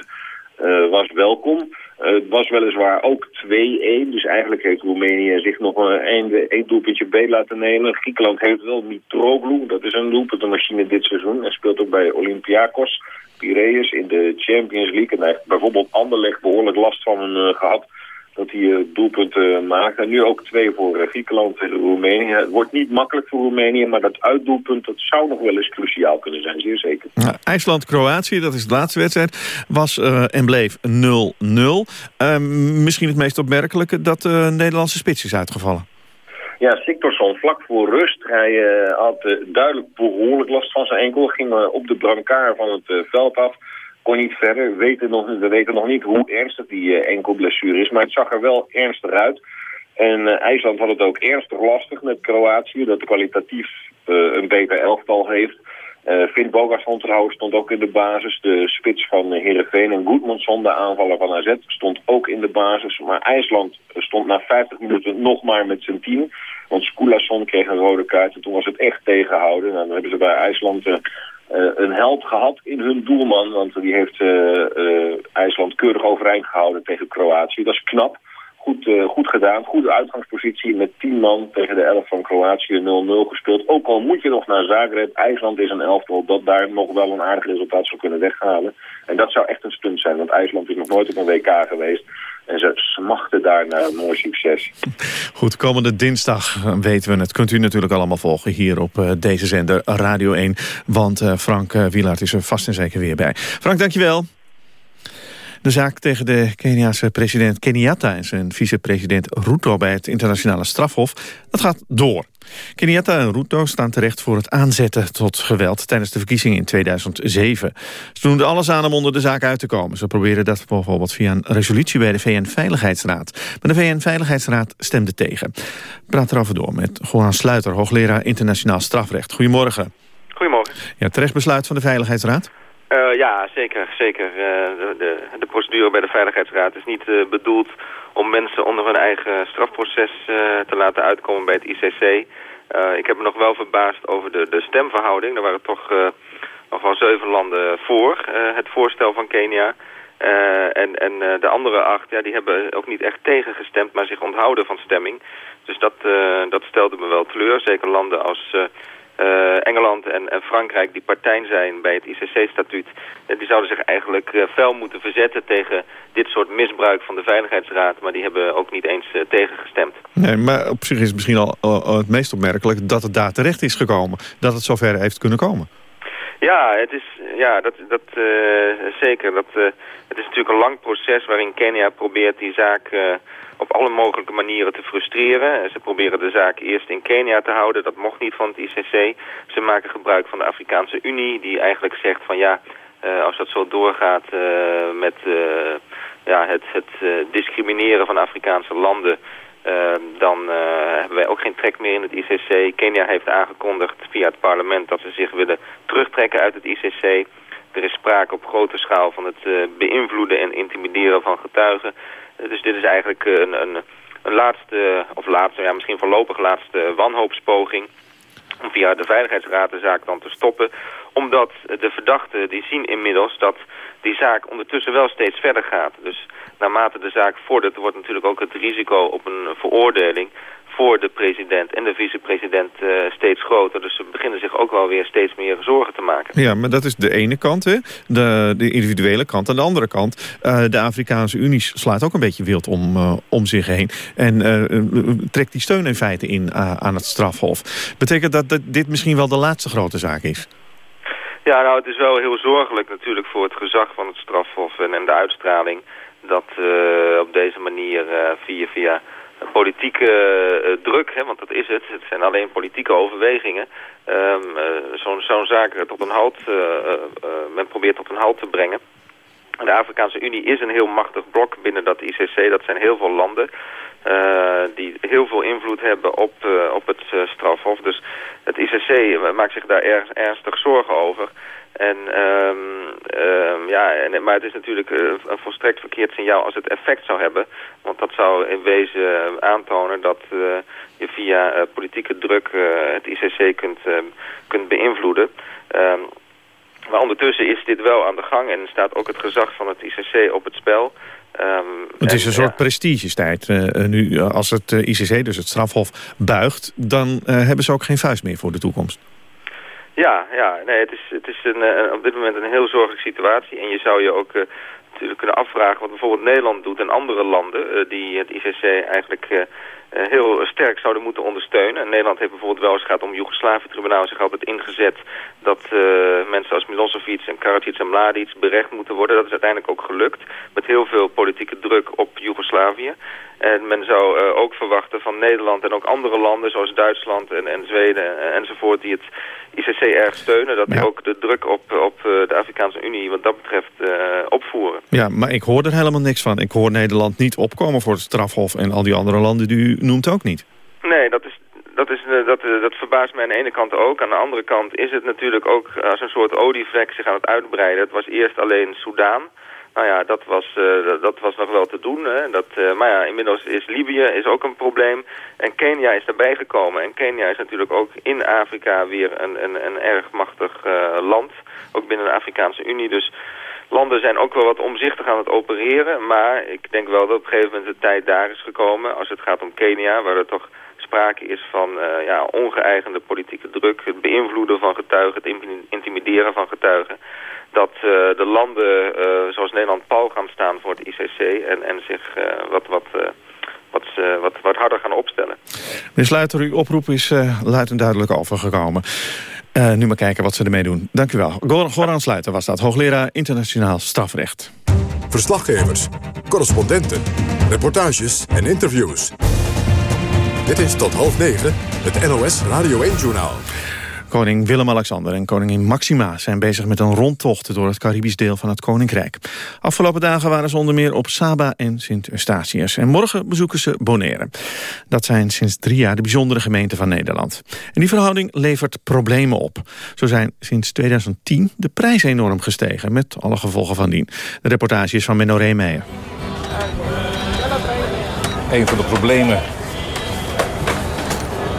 uh, was welkom. Uh, het was weliswaar ook 2-1. Dus eigenlijk heeft Roemenië zich nog een, een doelpuntje beet laten nemen. Griekenland heeft wel Mitroglou. Dat is een doelpuntenmachine dit seizoen. Hij speelt ook bij Olympiakos. Piraeus in de Champions League. En hij heeft bijvoorbeeld Anderlecht behoorlijk last van hem gehad dat hij uh, doelpunten maakt. En nu ook twee voor uh, Griekenland tegen Roemenië. Het wordt niet makkelijk voor Roemenië, maar dat uitdoelpunt dat zou nog wel eens cruciaal kunnen zijn, zeer zeker. IJsland-Kroatië, dat is de laatste wedstrijd, was uh, en bleef 0-0. Ehm, misschien het meest opmerkelijke dat de Nederlandse spits is uitgevallen. Ja, Siktorsson vlak voor rust. Hij had duidelijk behoorlijk last van zijn enkel. Ging op de brancard van het veld af kon niet verder. We weten nog, we weten nog niet hoe ernstig die uh, enkelblessure is. Maar het zag er wel ernstig uit. En uh, IJsland had het ook ernstig lastig met Kroatië. Dat kwalitatief uh, een beter elftal heeft. Uh, Finn Bogason trouwens stond ook in de basis. De spits van Heerenveen en Goedmanson, de aanvaller van AZ, stond ook in de basis. Maar IJsland stond na 50 minuten nog maar met zijn team. Want Skulason kreeg een rode kaart en toen was het echt tegenhouden. Nou, dan hebben ze bij IJsland een held gehad in hun doelman. Want die heeft uh, uh, IJsland keurig overeind gehouden tegen Kroatië. Dat is knap. Goed, goed gedaan. Goede uitgangspositie met 10 man tegen de 11 van Kroatië 0-0 gespeeld. Ook al moet je nog naar Zagreb. IJsland is een elftal dat daar nog wel een aardig resultaat zou kunnen weghalen. En dat zou echt een stunt zijn. Want IJsland is nog nooit op een WK geweest. En ze smachten daar naar een mooi succes. Goed, komende dinsdag weten we het. Kunt u natuurlijk allemaal volgen hier op uh, deze zender Radio 1. Want uh, Frank uh, Wielaert is er vast en zeker weer bij. Frank, dankjewel. De zaak tegen de Keniaanse president Kenyatta en zijn vicepresident Ruto bij het internationale strafhof, dat gaat door. Kenyatta en Ruto staan terecht voor het aanzetten tot geweld tijdens de verkiezingen in 2007. Ze doen er alles aan om onder de zaak uit te komen. Ze proberen dat bijvoorbeeld via een resolutie bij de VN-veiligheidsraad. Maar de VN-veiligheidsraad stemde tegen. Ik praat erover door met Johan Sluiter, hoogleraar internationaal strafrecht. Goedemorgen. Goedemorgen. Ja, terecht besluit van de Veiligheidsraad? Uh, ja, zeker. zeker. Uh, de, de, procedure bij de Veiligheidsraad is niet uh, bedoeld om mensen onder hun eigen strafproces te laten uitkomen bij het ICC. ik heb me nog wel verbaasd over de, de stemverhouding. Er waren toch nog wel zeven landen voor het voorstel van Kenia. en en de andere acht, ja, die hebben ook niet echt tegengestemd, maar zich onthouden van stemming. Dus dat, dat stelde me wel teleur. Zeker landen als Engeland en, en, Frankrijk die partij zijn bij het ICC-statuut... Uh, die zouden zich eigenlijk uh, fel moeten verzetten tegen dit soort misbruik van de Veiligheidsraad... maar die hebben ook niet eens tegengestemd. Nee, maar op zich is het misschien al, het meest opmerkelijk dat het daar terecht is gekomen. Dat het zover heeft kunnen komen. Ja, het is, ja dat, dat zeker. Dat, het is natuurlijk een lang proces waarin Kenia probeert die zaak op alle mogelijke manieren te frustreren. Ze proberen de zaak eerst in Kenia te houden, dat mocht niet van het ICC. Ze maken gebruik van de Afrikaanse Unie, die eigenlijk zegt van ja, uh, als dat zo doorgaat uh, met uh, ja, het, het discrimineren van Afrikaanse landen... dan hebben wij ook geen trek meer in het ICC. Kenia heeft aangekondigd via het parlement dat ze zich willen terugtrekken uit het ICC. Er is sprake op grote schaal van het beïnvloeden en intimideren van getuigen. dus dit is eigenlijk een, een, een laatste, of laatste, ja, misschien voorlopig laatste wanhoopspoging om via de Veiligheidsraad de zaak dan te stoppen. Omdat de verdachten die zien inmiddels dat die zaak ondertussen wel steeds verder gaat. Dus naarmate de zaak vordert wordt natuurlijk ook het risico op een veroordeling voor de president en de vicepresident uh, steeds groter. Dus ze beginnen zich ook wel weer steeds meer zorgen te maken. Ja, maar dat is de ene kant, hè? De, de individuele kant. Aan de andere kant, uh, de Afrikaanse Unie slaat ook een beetje wild om, uh, om zich heen. En trekt die steun in feite in aan het strafhof. Betekent dat dit misschien wel de laatste grote zaak is? Ja, nou, het is wel heel zorgelijk natuurlijk voor het gezag van het strafhof en, de uitstraling... dat op deze manier via... via politieke uh, druk, hè, want dat is het. Het zijn alleen politieke overwegingen. Um, Zo'n zo zaak tot een halt, men probeert tot een halt te brengen. De Afrikaanse Unie is een heel machtig blok binnen dat ICC. Dat zijn heel veel landen die heel veel invloed hebben op, op het strafhof. Dus het ICC maakt zich daar erg, ernstig zorgen over. En, um, um, ja, en, maar het is natuurlijk uh, een volstrekt verkeerd signaal als het effect zou hebben. Want dat zou in wezen aantonen dat uh, je via uh, politieke druk het ICC kunt, kunt beïnvloeden. Um, maar ondertussen is dit wel aan de gang en staat ook het gezag van het ICC op het spel. het is een soort ja. prestigestijd. nu, als het ICC, dus het strafhof, buigt... dan hebben ze ook geen vuist meer voor de toekomst. Ja, ja nee, het is, het is een, uh, op dit moment een heel zorgelijke situatie. En je zou je ook natuurlijk kunnen afvragen wat bijvoorbeeld Nederland doet en andere landen die het ICC eigenlijk heel sterk zouden moeten ondersteunen. En Nederland heeft bijvoorbeeld wel eens gaat om Joegoslavië-tribunaal zich altijd ingezet dat mensen als Milosevic en Karadzic en Mladic berecht moeten worden. Dat is uiteindelijk ook gelukt met heel veel politieke druk op Joegoslavië. En men zou uh, ook verwachten van Nederland en ook andere landen zoals Duitsland en, en Zweden en, enzovoort die het ICC erg steunen. Dat ja. ook de druk op, op de Afrikaanse Unie wat dat betreft uh, opvoeren. Ja, maar ik hoor er helemaal niks van. Ik hoor Nederland niet opkomen voor het strafhof en al die andere landen die u noemt ook niet. Nee, dat is, dat, is, dat, dat verbaast mij aan de ene kant ook. Aan de andere kant is het natuurlijk ook als een soort olievlek zich aan het uitbreiden. Het was eerst alleen Soudaan. Nou ja, dat was, dat was nog wel te doen. Hè. Dat, maar ja, inmiddels is Libië is ook een probleem. En Kenia is daarbij gekomen. En Kenia is natuurlijk ook in Afrika weer een, een, een erg machtig land. Ook binnen de Afrikaanse Unie. Dus landen zijn ook wel wat omzichtig aan het opereren. Maar ik denk wel dat op een gegeven moment de tijd daar is gekomen. Als het gaat om Kenia, waar er toch sprake is van uh, ja, ongeëigende politieke druk. Het beïnvloeden van getuigen, het intimideren van getuigen dat uh, de landen uh, zoals Nederland pal gaan staan voor het ICC en, en zich wat, wat, wat, wat, wat harder gaan opstellen. Meneer Sluiter, uw oproep is luid en duidelijk overgekomen. Nu maar kijken wat ze ermee doen. Dank u wel. Goran Sluiter was dat, hoogleraar internationaal strafrecht. Verslaggevers, correspondenten, reportages en interviews. Dit is tot half negen het NOS Radio 1-journaal. Koning Willem-Alexander en koningin Maxima zijn bezig met een rondtocht door het Caribisch deel van het Koninkrijk. Afgelopen dagen waren ze onder meer op Saba en Sint-Eustatius. En morgen bezoeken ze Bonaire. Dat zijn sinds drie jaar de bijzondere gemeenten van Nederland. En die verhouding levert problemen op. Zo zijn sinds 2010 de prijzen enorm gestegen, met alle gevolgen van dien. De reportage is van Menno Reemeijer. Een van de problemen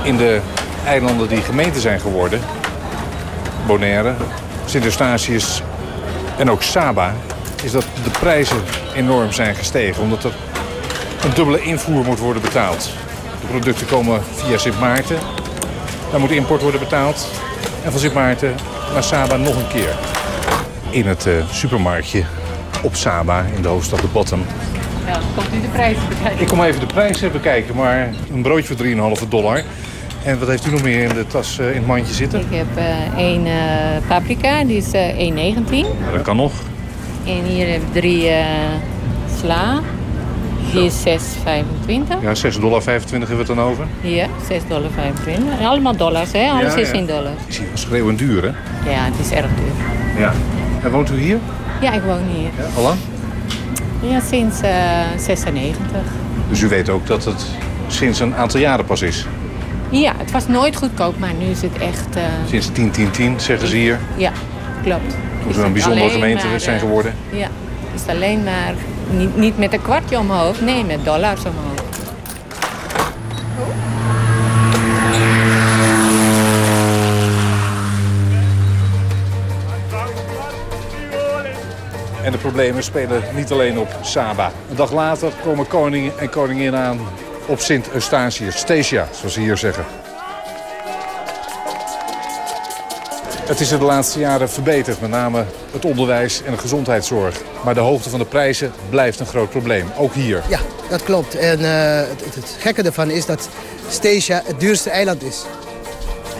in de eilanden die gemeente zijn geworden... Bonaire, Sint-Eustatius en ook Saba... is dat de prijzen enorm zijn gestegen. Omdat er een dubbele invoer moet worden betaald. De producten komen via Sint Maarten. Daar moet import worden betaald. En van Sint Maarten naar Saba nog een keer. In het uh, supermarktje op Saba, in de hoofdstad de Bottom... Ja, komt u de prijzen bekijken? Ik kom even de prijzen bekijken, maar een broodje voor 3,5 dollar... En wat heeft u nog meer in de tas, uh, in het mandje zitten? Ik heb uh, één uh, paprika, die is 1,19. Ja, dat kan nog. En hier heb ik drie sla. Die is 6,25. Ja, 6,25 dollar hebben we het dan over? Ja, 6,25 dollar. Allemaal dollars, hè? Alles ja, is in dollars. Het is hier schreeuwend duur, hè? Ja, het is erg duur. Ja. En woont u hier? Ja, ik woon hier. Ja, al lang? Ja, sinds uh, 96. Dus u weet ook dat het sinds een aantal jaren pas is? Ja, het was nooit goedkoop, maar nu is het echt... Uh... Sinds 10, 10, 10 zeggen ze hier. Ja, klopt. Hoe ze een bijzondere gemeente maar, zijn geworden. Ja, het is alleen maar niet, niet met een kwartje omhoog, nee, met dollars omhoog. En de problemen spelen niet alleen op Saba. Een dag later komen koning en koningin aan op Sint Eustatius. Stasia, zoals ze hier zeggen. Het is er de laatste jaren verbeterd, met name het onderwijs en de gezondheidszorg. Maar de hoogte van de prijzen blijft een groot probleem, ook hier. Ja, dat klopt. En uh, het, het, gekke ervan is dat Stasia het duurste eiland is.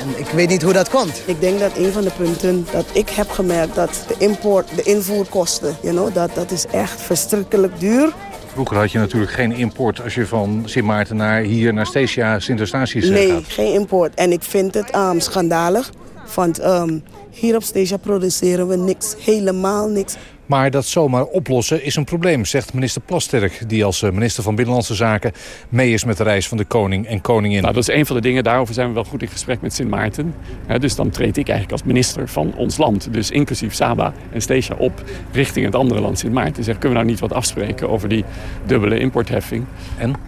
En ik weet niet hoe dat komt. Ik denk dat een van de punten dat ik heb gemerkt... dat de, import, de invoerkosten, you know, dat, dat is echt verschrikkelijk duur. Vroeger had je natuurlijk geen import als je van Sint Maarten naar hier naar Stasia Sint-Eustatius nee, gaat. Nee, geen import. En ik vind het um, schandalig. Want um, hier op Stasia produceren we niks, helemaal niks. Maar dat zomaar oplossen is een probleem, zegt minister Plasterk... die als eh, minister van Binnenlandse Zaken mee is met de reis van de koning en koningin. Nou, dat is een van de dingen, daarover zijn we wel goed in gesprek met Sint Maarten. dus dan treed ik eigenlijk als minister van ons land, dus inclusief Saba en Stesia op... richting het andere land Sint Maarten. Zeg, kunnen we nou niet wat afspreken over die dubbele importheffing? En?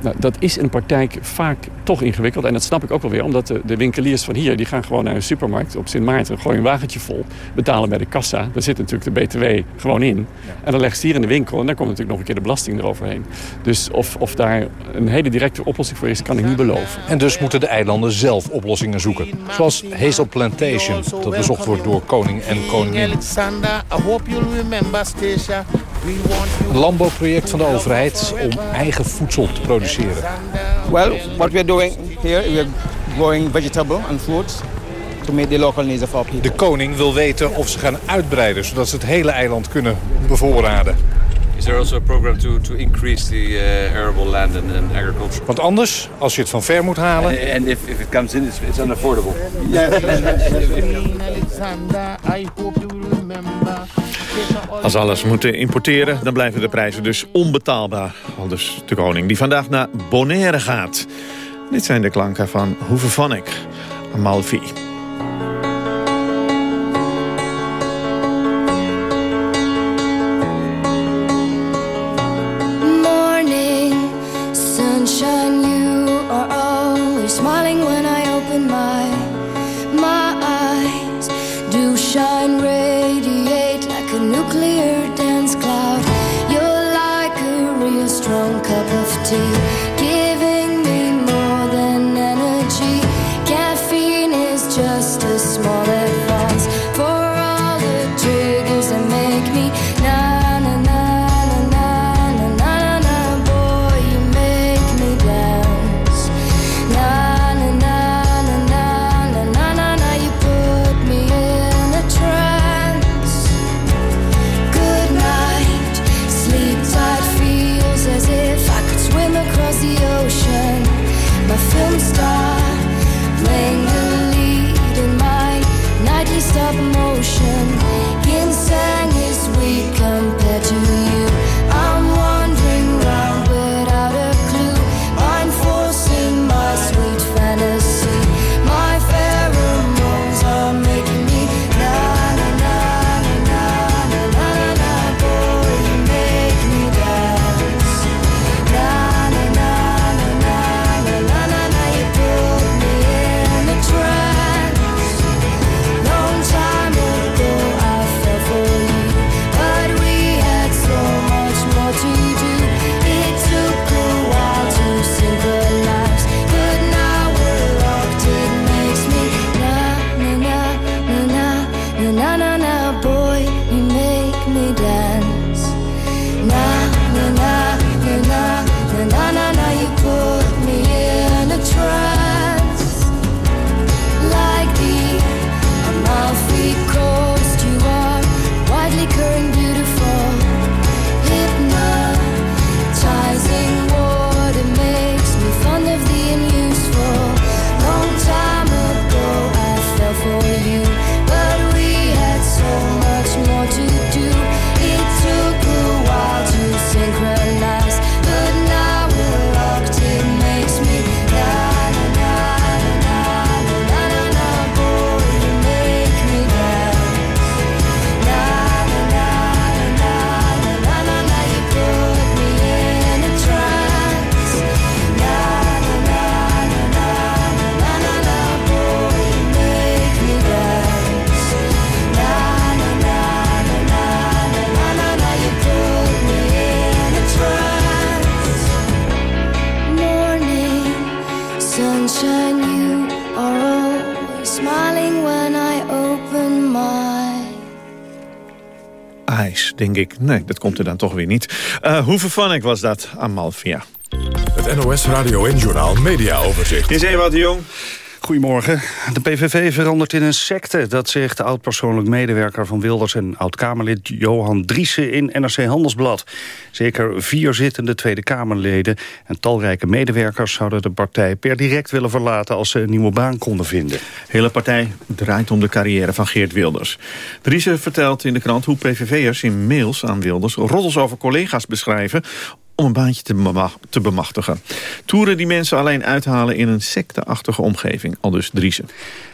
Nou, dat is in de praktijk vaak toch ingewikkeld. En dat snap ik ook wel weer. Omdat de, de winkeliers van hier... die gaan gewoon naar een supermarkt op Sint Maarten... gooien een wagentje vol, betalen bij de kassa. Daar zit natuurlijk de BTW gewoon in. En dan leggen ze hier in de winkel... en dan komt natuurlijk nog een keer de belasting eroverheen. Dus of, of daar een hele directe oplossing voor is... kan ik niet beloven. En dus moeten de eilanden zelf oplossingen zoeken. Zoals Hazel Plantation, dat bezocht wordt door koning en koningin. Een landbouwproject van de overheid om eigen voedsel te produceren. Well, what we're doing here, we're growing vegetable and fruits to meet the local needs of our people. De koning wil weten of ze gaan uitbreiden, zodat ze het hele eiland kunnen bevoorraden. Is there also a program to, to increase the uh, arable land and, and agriculture? Want anders, als je het van ver moet halen... And, if, if it comes in, it's, it's unaffordable. Als alles moeten importeren, dan blijven de prijzen dus onbetaalbaar. Al dus de koning die vandaag naar Bonaire gaat. Dit zijn de klanken van Hoeve van ik, Amalfi. Ik. Nee, dat komt er dan toch weer niet. Uh, hoe vervannig was dat, Amalfia? Het NOS Radio en Journaal Media Overzicht. Is wat de Jong. Goedemorgen. De PVV verandert in een secte. Dat zegt de oud-persoonlijk medewerker van Wilders... en oud-Kamerlid Johan Driessen in NRC Handelsblad. Zeker vier zittende Tweede Kamerleden... en talrijke medewerkers zouden de partij per direct willen verlaten... als ze een nieuwe baan konden vinden. De hele partij draait om de carrière van Geert Wilders. Driessen vertelt in de krant hoe PVV'ers in mails aan Wilders... roddels over collega's beschrijven om een baantje te, bemachtigen. Toeren die mensen alleen uithalen in een secteachtige omgeving, al dus Driessen.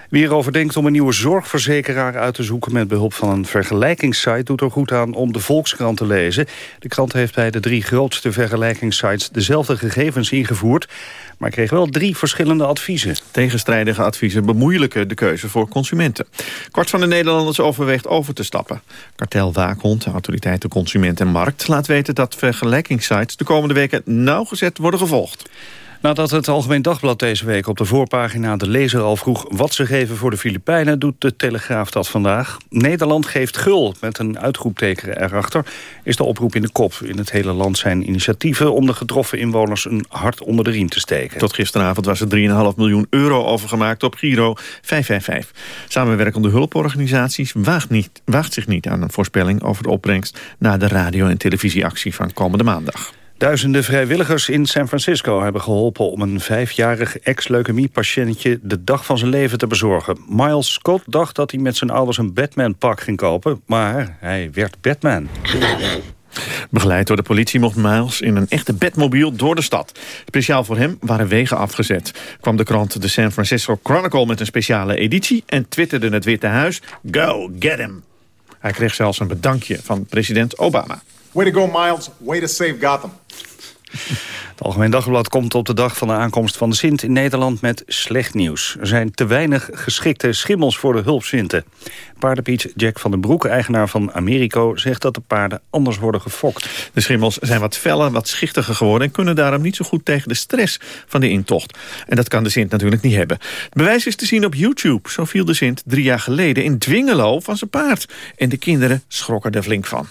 Wie erover denkt om een nieuwe zorgverzekeraar uit te zoeken... met behulp van een vergelijkingssite doet er goed aan om de Volkskrant te lezen. De krant heeft bij de drie grootste vergelijkingssites dezelfde gegevens ingevoerd... maar kreeg wel drie verschillende adviezen. Tegenstrijdige adviezen bemoeilijken de keuze voor consumenten. Kwart van de Nederlanders overweegt over te stappen. Kartel Waakhond, Autoriteit de Consument en Markt... laat weten dat vergelijkingssites de komende weken nauwgezet worden gevolgd. Nadat het Algemeen Dagblad deze week op de voorpagina de lezer al vroeg wat ze geven voor de Filipijnen, doet de Telegraaf dat vandaag. Nederland geeft gul met een uitroepteken erachter, is de oproep in de kop. In het hele land zijn initiatieven om de getroffen inwoners een hart onder de riem te steken. Tot gisteravond was er 3,5 miljoen euro overgemaakt op Giro 555. Samenwerkende hulporganisaties waagt, niet, waagt zich niet aan een voorspelling over de opbrengst na de radio- en televisieactie van komende maandag. Duizenden vrijwilligers in San Francisco hebben geholpen... om een vijfjarig ex-leukemie-patiëntje de dag van zijn leven te bezorgen. Miles Scott dacht dat hij met zijn ouders een Batman-pak ging kopen... maar hij werd Batman. Begeleid door de politie mocht Miles in een echte bedmobiel door de stad. Speciaal voor hem waren wegen afgezet. Kwam de krant de San Francisco Chronicle met een speciale editie... en twitterde het Witte Huis, go get him. Hij kreeg zelfs een bedankje van president Obama. Way to go, Miles. Way to save Gotham. Het Algemeen Dagblad komt op de dag van de aankomst van de Sint in Nederland met slecht nieuws. Er zijn te weinig geschikte schimmels voor de hulpzinten. Paardenpiet Jack van den Broek, eigenaar van Americo, zegt dat de paarden anders worden gefokt. De schimmels zijn wat feller, wat schichtiger geworden... en kunnen daarom niet zo goed tegen de stress van de intocht. En dat kan de Sint natuurlijk niet hebben. Het bewijs is te zien op YouTube. Zo viel de Sint drie jaar geleden in Dwingelo van zijn paard. En de kinderen schrokken er flink van.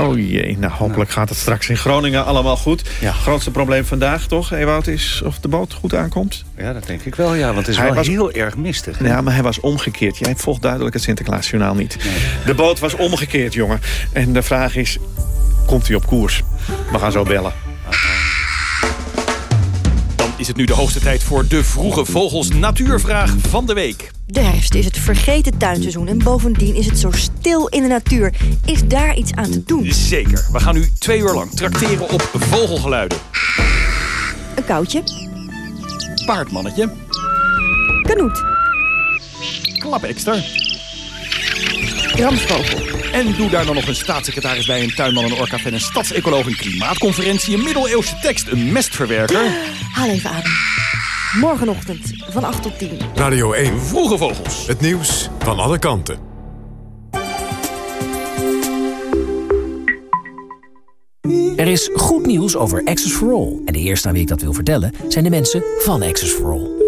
Oh jee, nou hopelijk gaat het straks in Groningen allemaal goed. Ja. Grootste probleem vandaag toch, Ewout, is of de boot goed aankomt? Ja, dat denk ik wel, ja, want het is hij wel was... heel erg mistig. Ja, maar hij was omgekeerd. Jij volgt duidelijk het Sinterklaasjournaal niet. De boot was omgekeerd, jongen. En de vraag is, komt hij op koers? We gaan zo bellen is het nu de hoogste tijd voor de Vroege Vogels Natuurvraag van de Week. De herfst is het vergeten tuinseizoen en bovendien is het zo stil in de natuur. Is daar iets aan te doen? Zeker. We gaan nu twee uur lang trakteren op vogelgeluiden. Een koutje. Paardmannetje. Kanoet. Klap extra. Ramsvogel. En doe daar dan nog een staatssecretaris bij, een tuinman, een orka-fan, een stadsecoloog, een klimaatconferentie, een middeleeuwse tekst, een mestverwerker. Haal even adem. Morgenochtend van 8 tot 10. Radio 1. Vroege Vogels. Het nieuws van alle kanten. Er is goed nieuws over Access for All. En de eerste aan wie ik dat wil vertellen zijn de mensen van Access for All.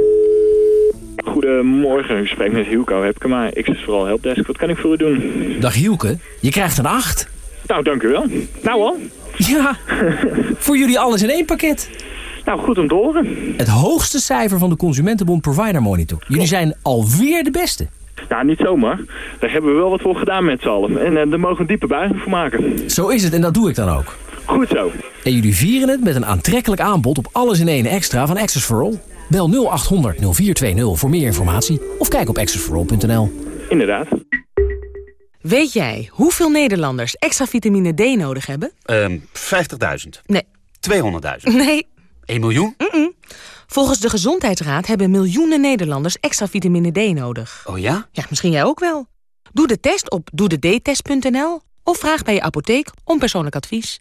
Goedemorgen, u spreekt met Hielko Hepkema, Access for All Helpdesk. Wat kan ik voor u doen? Dag Hielke, je krijgt een 8. Nou, dank u wel. Nou al. Ja, voor jullie alles in één pakket. Nou, goed om te horen. Het hoogste cijfer van de Consumentenbond Provider Monitor. Jullie zijn alweer de beste. Nou, niet zomaar. Daar hebben we wel wat voor gedaan met z'n allen. En uh, daar mogen we een diepe buiging voor maken. Zo is het en dat doe ik dan ook. Goed zo. En jullie vieren het met een aantrekkelijk aanbod op alles in één extra van Access for All. Bel 0800 0420 voor meer informatie of kijk op accessforall.nl. Inderdaad. Weet jij hoeveel Nederlanders extra vitamine D nodig hebben? Um, 50.000. Nee. 200.000. Nee. 1 miljoen? Mm -mm. Volgens de Gezondheidsraad hebben miljoenen Nederlanders extra vitamine D nodig. Oh ja? Ja, misschien jij ook wel. Doe de test op doedetest.nl of vraag bij je apotheek om persoonlijk advies.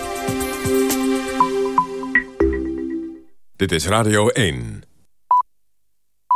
Dit is Radio 1.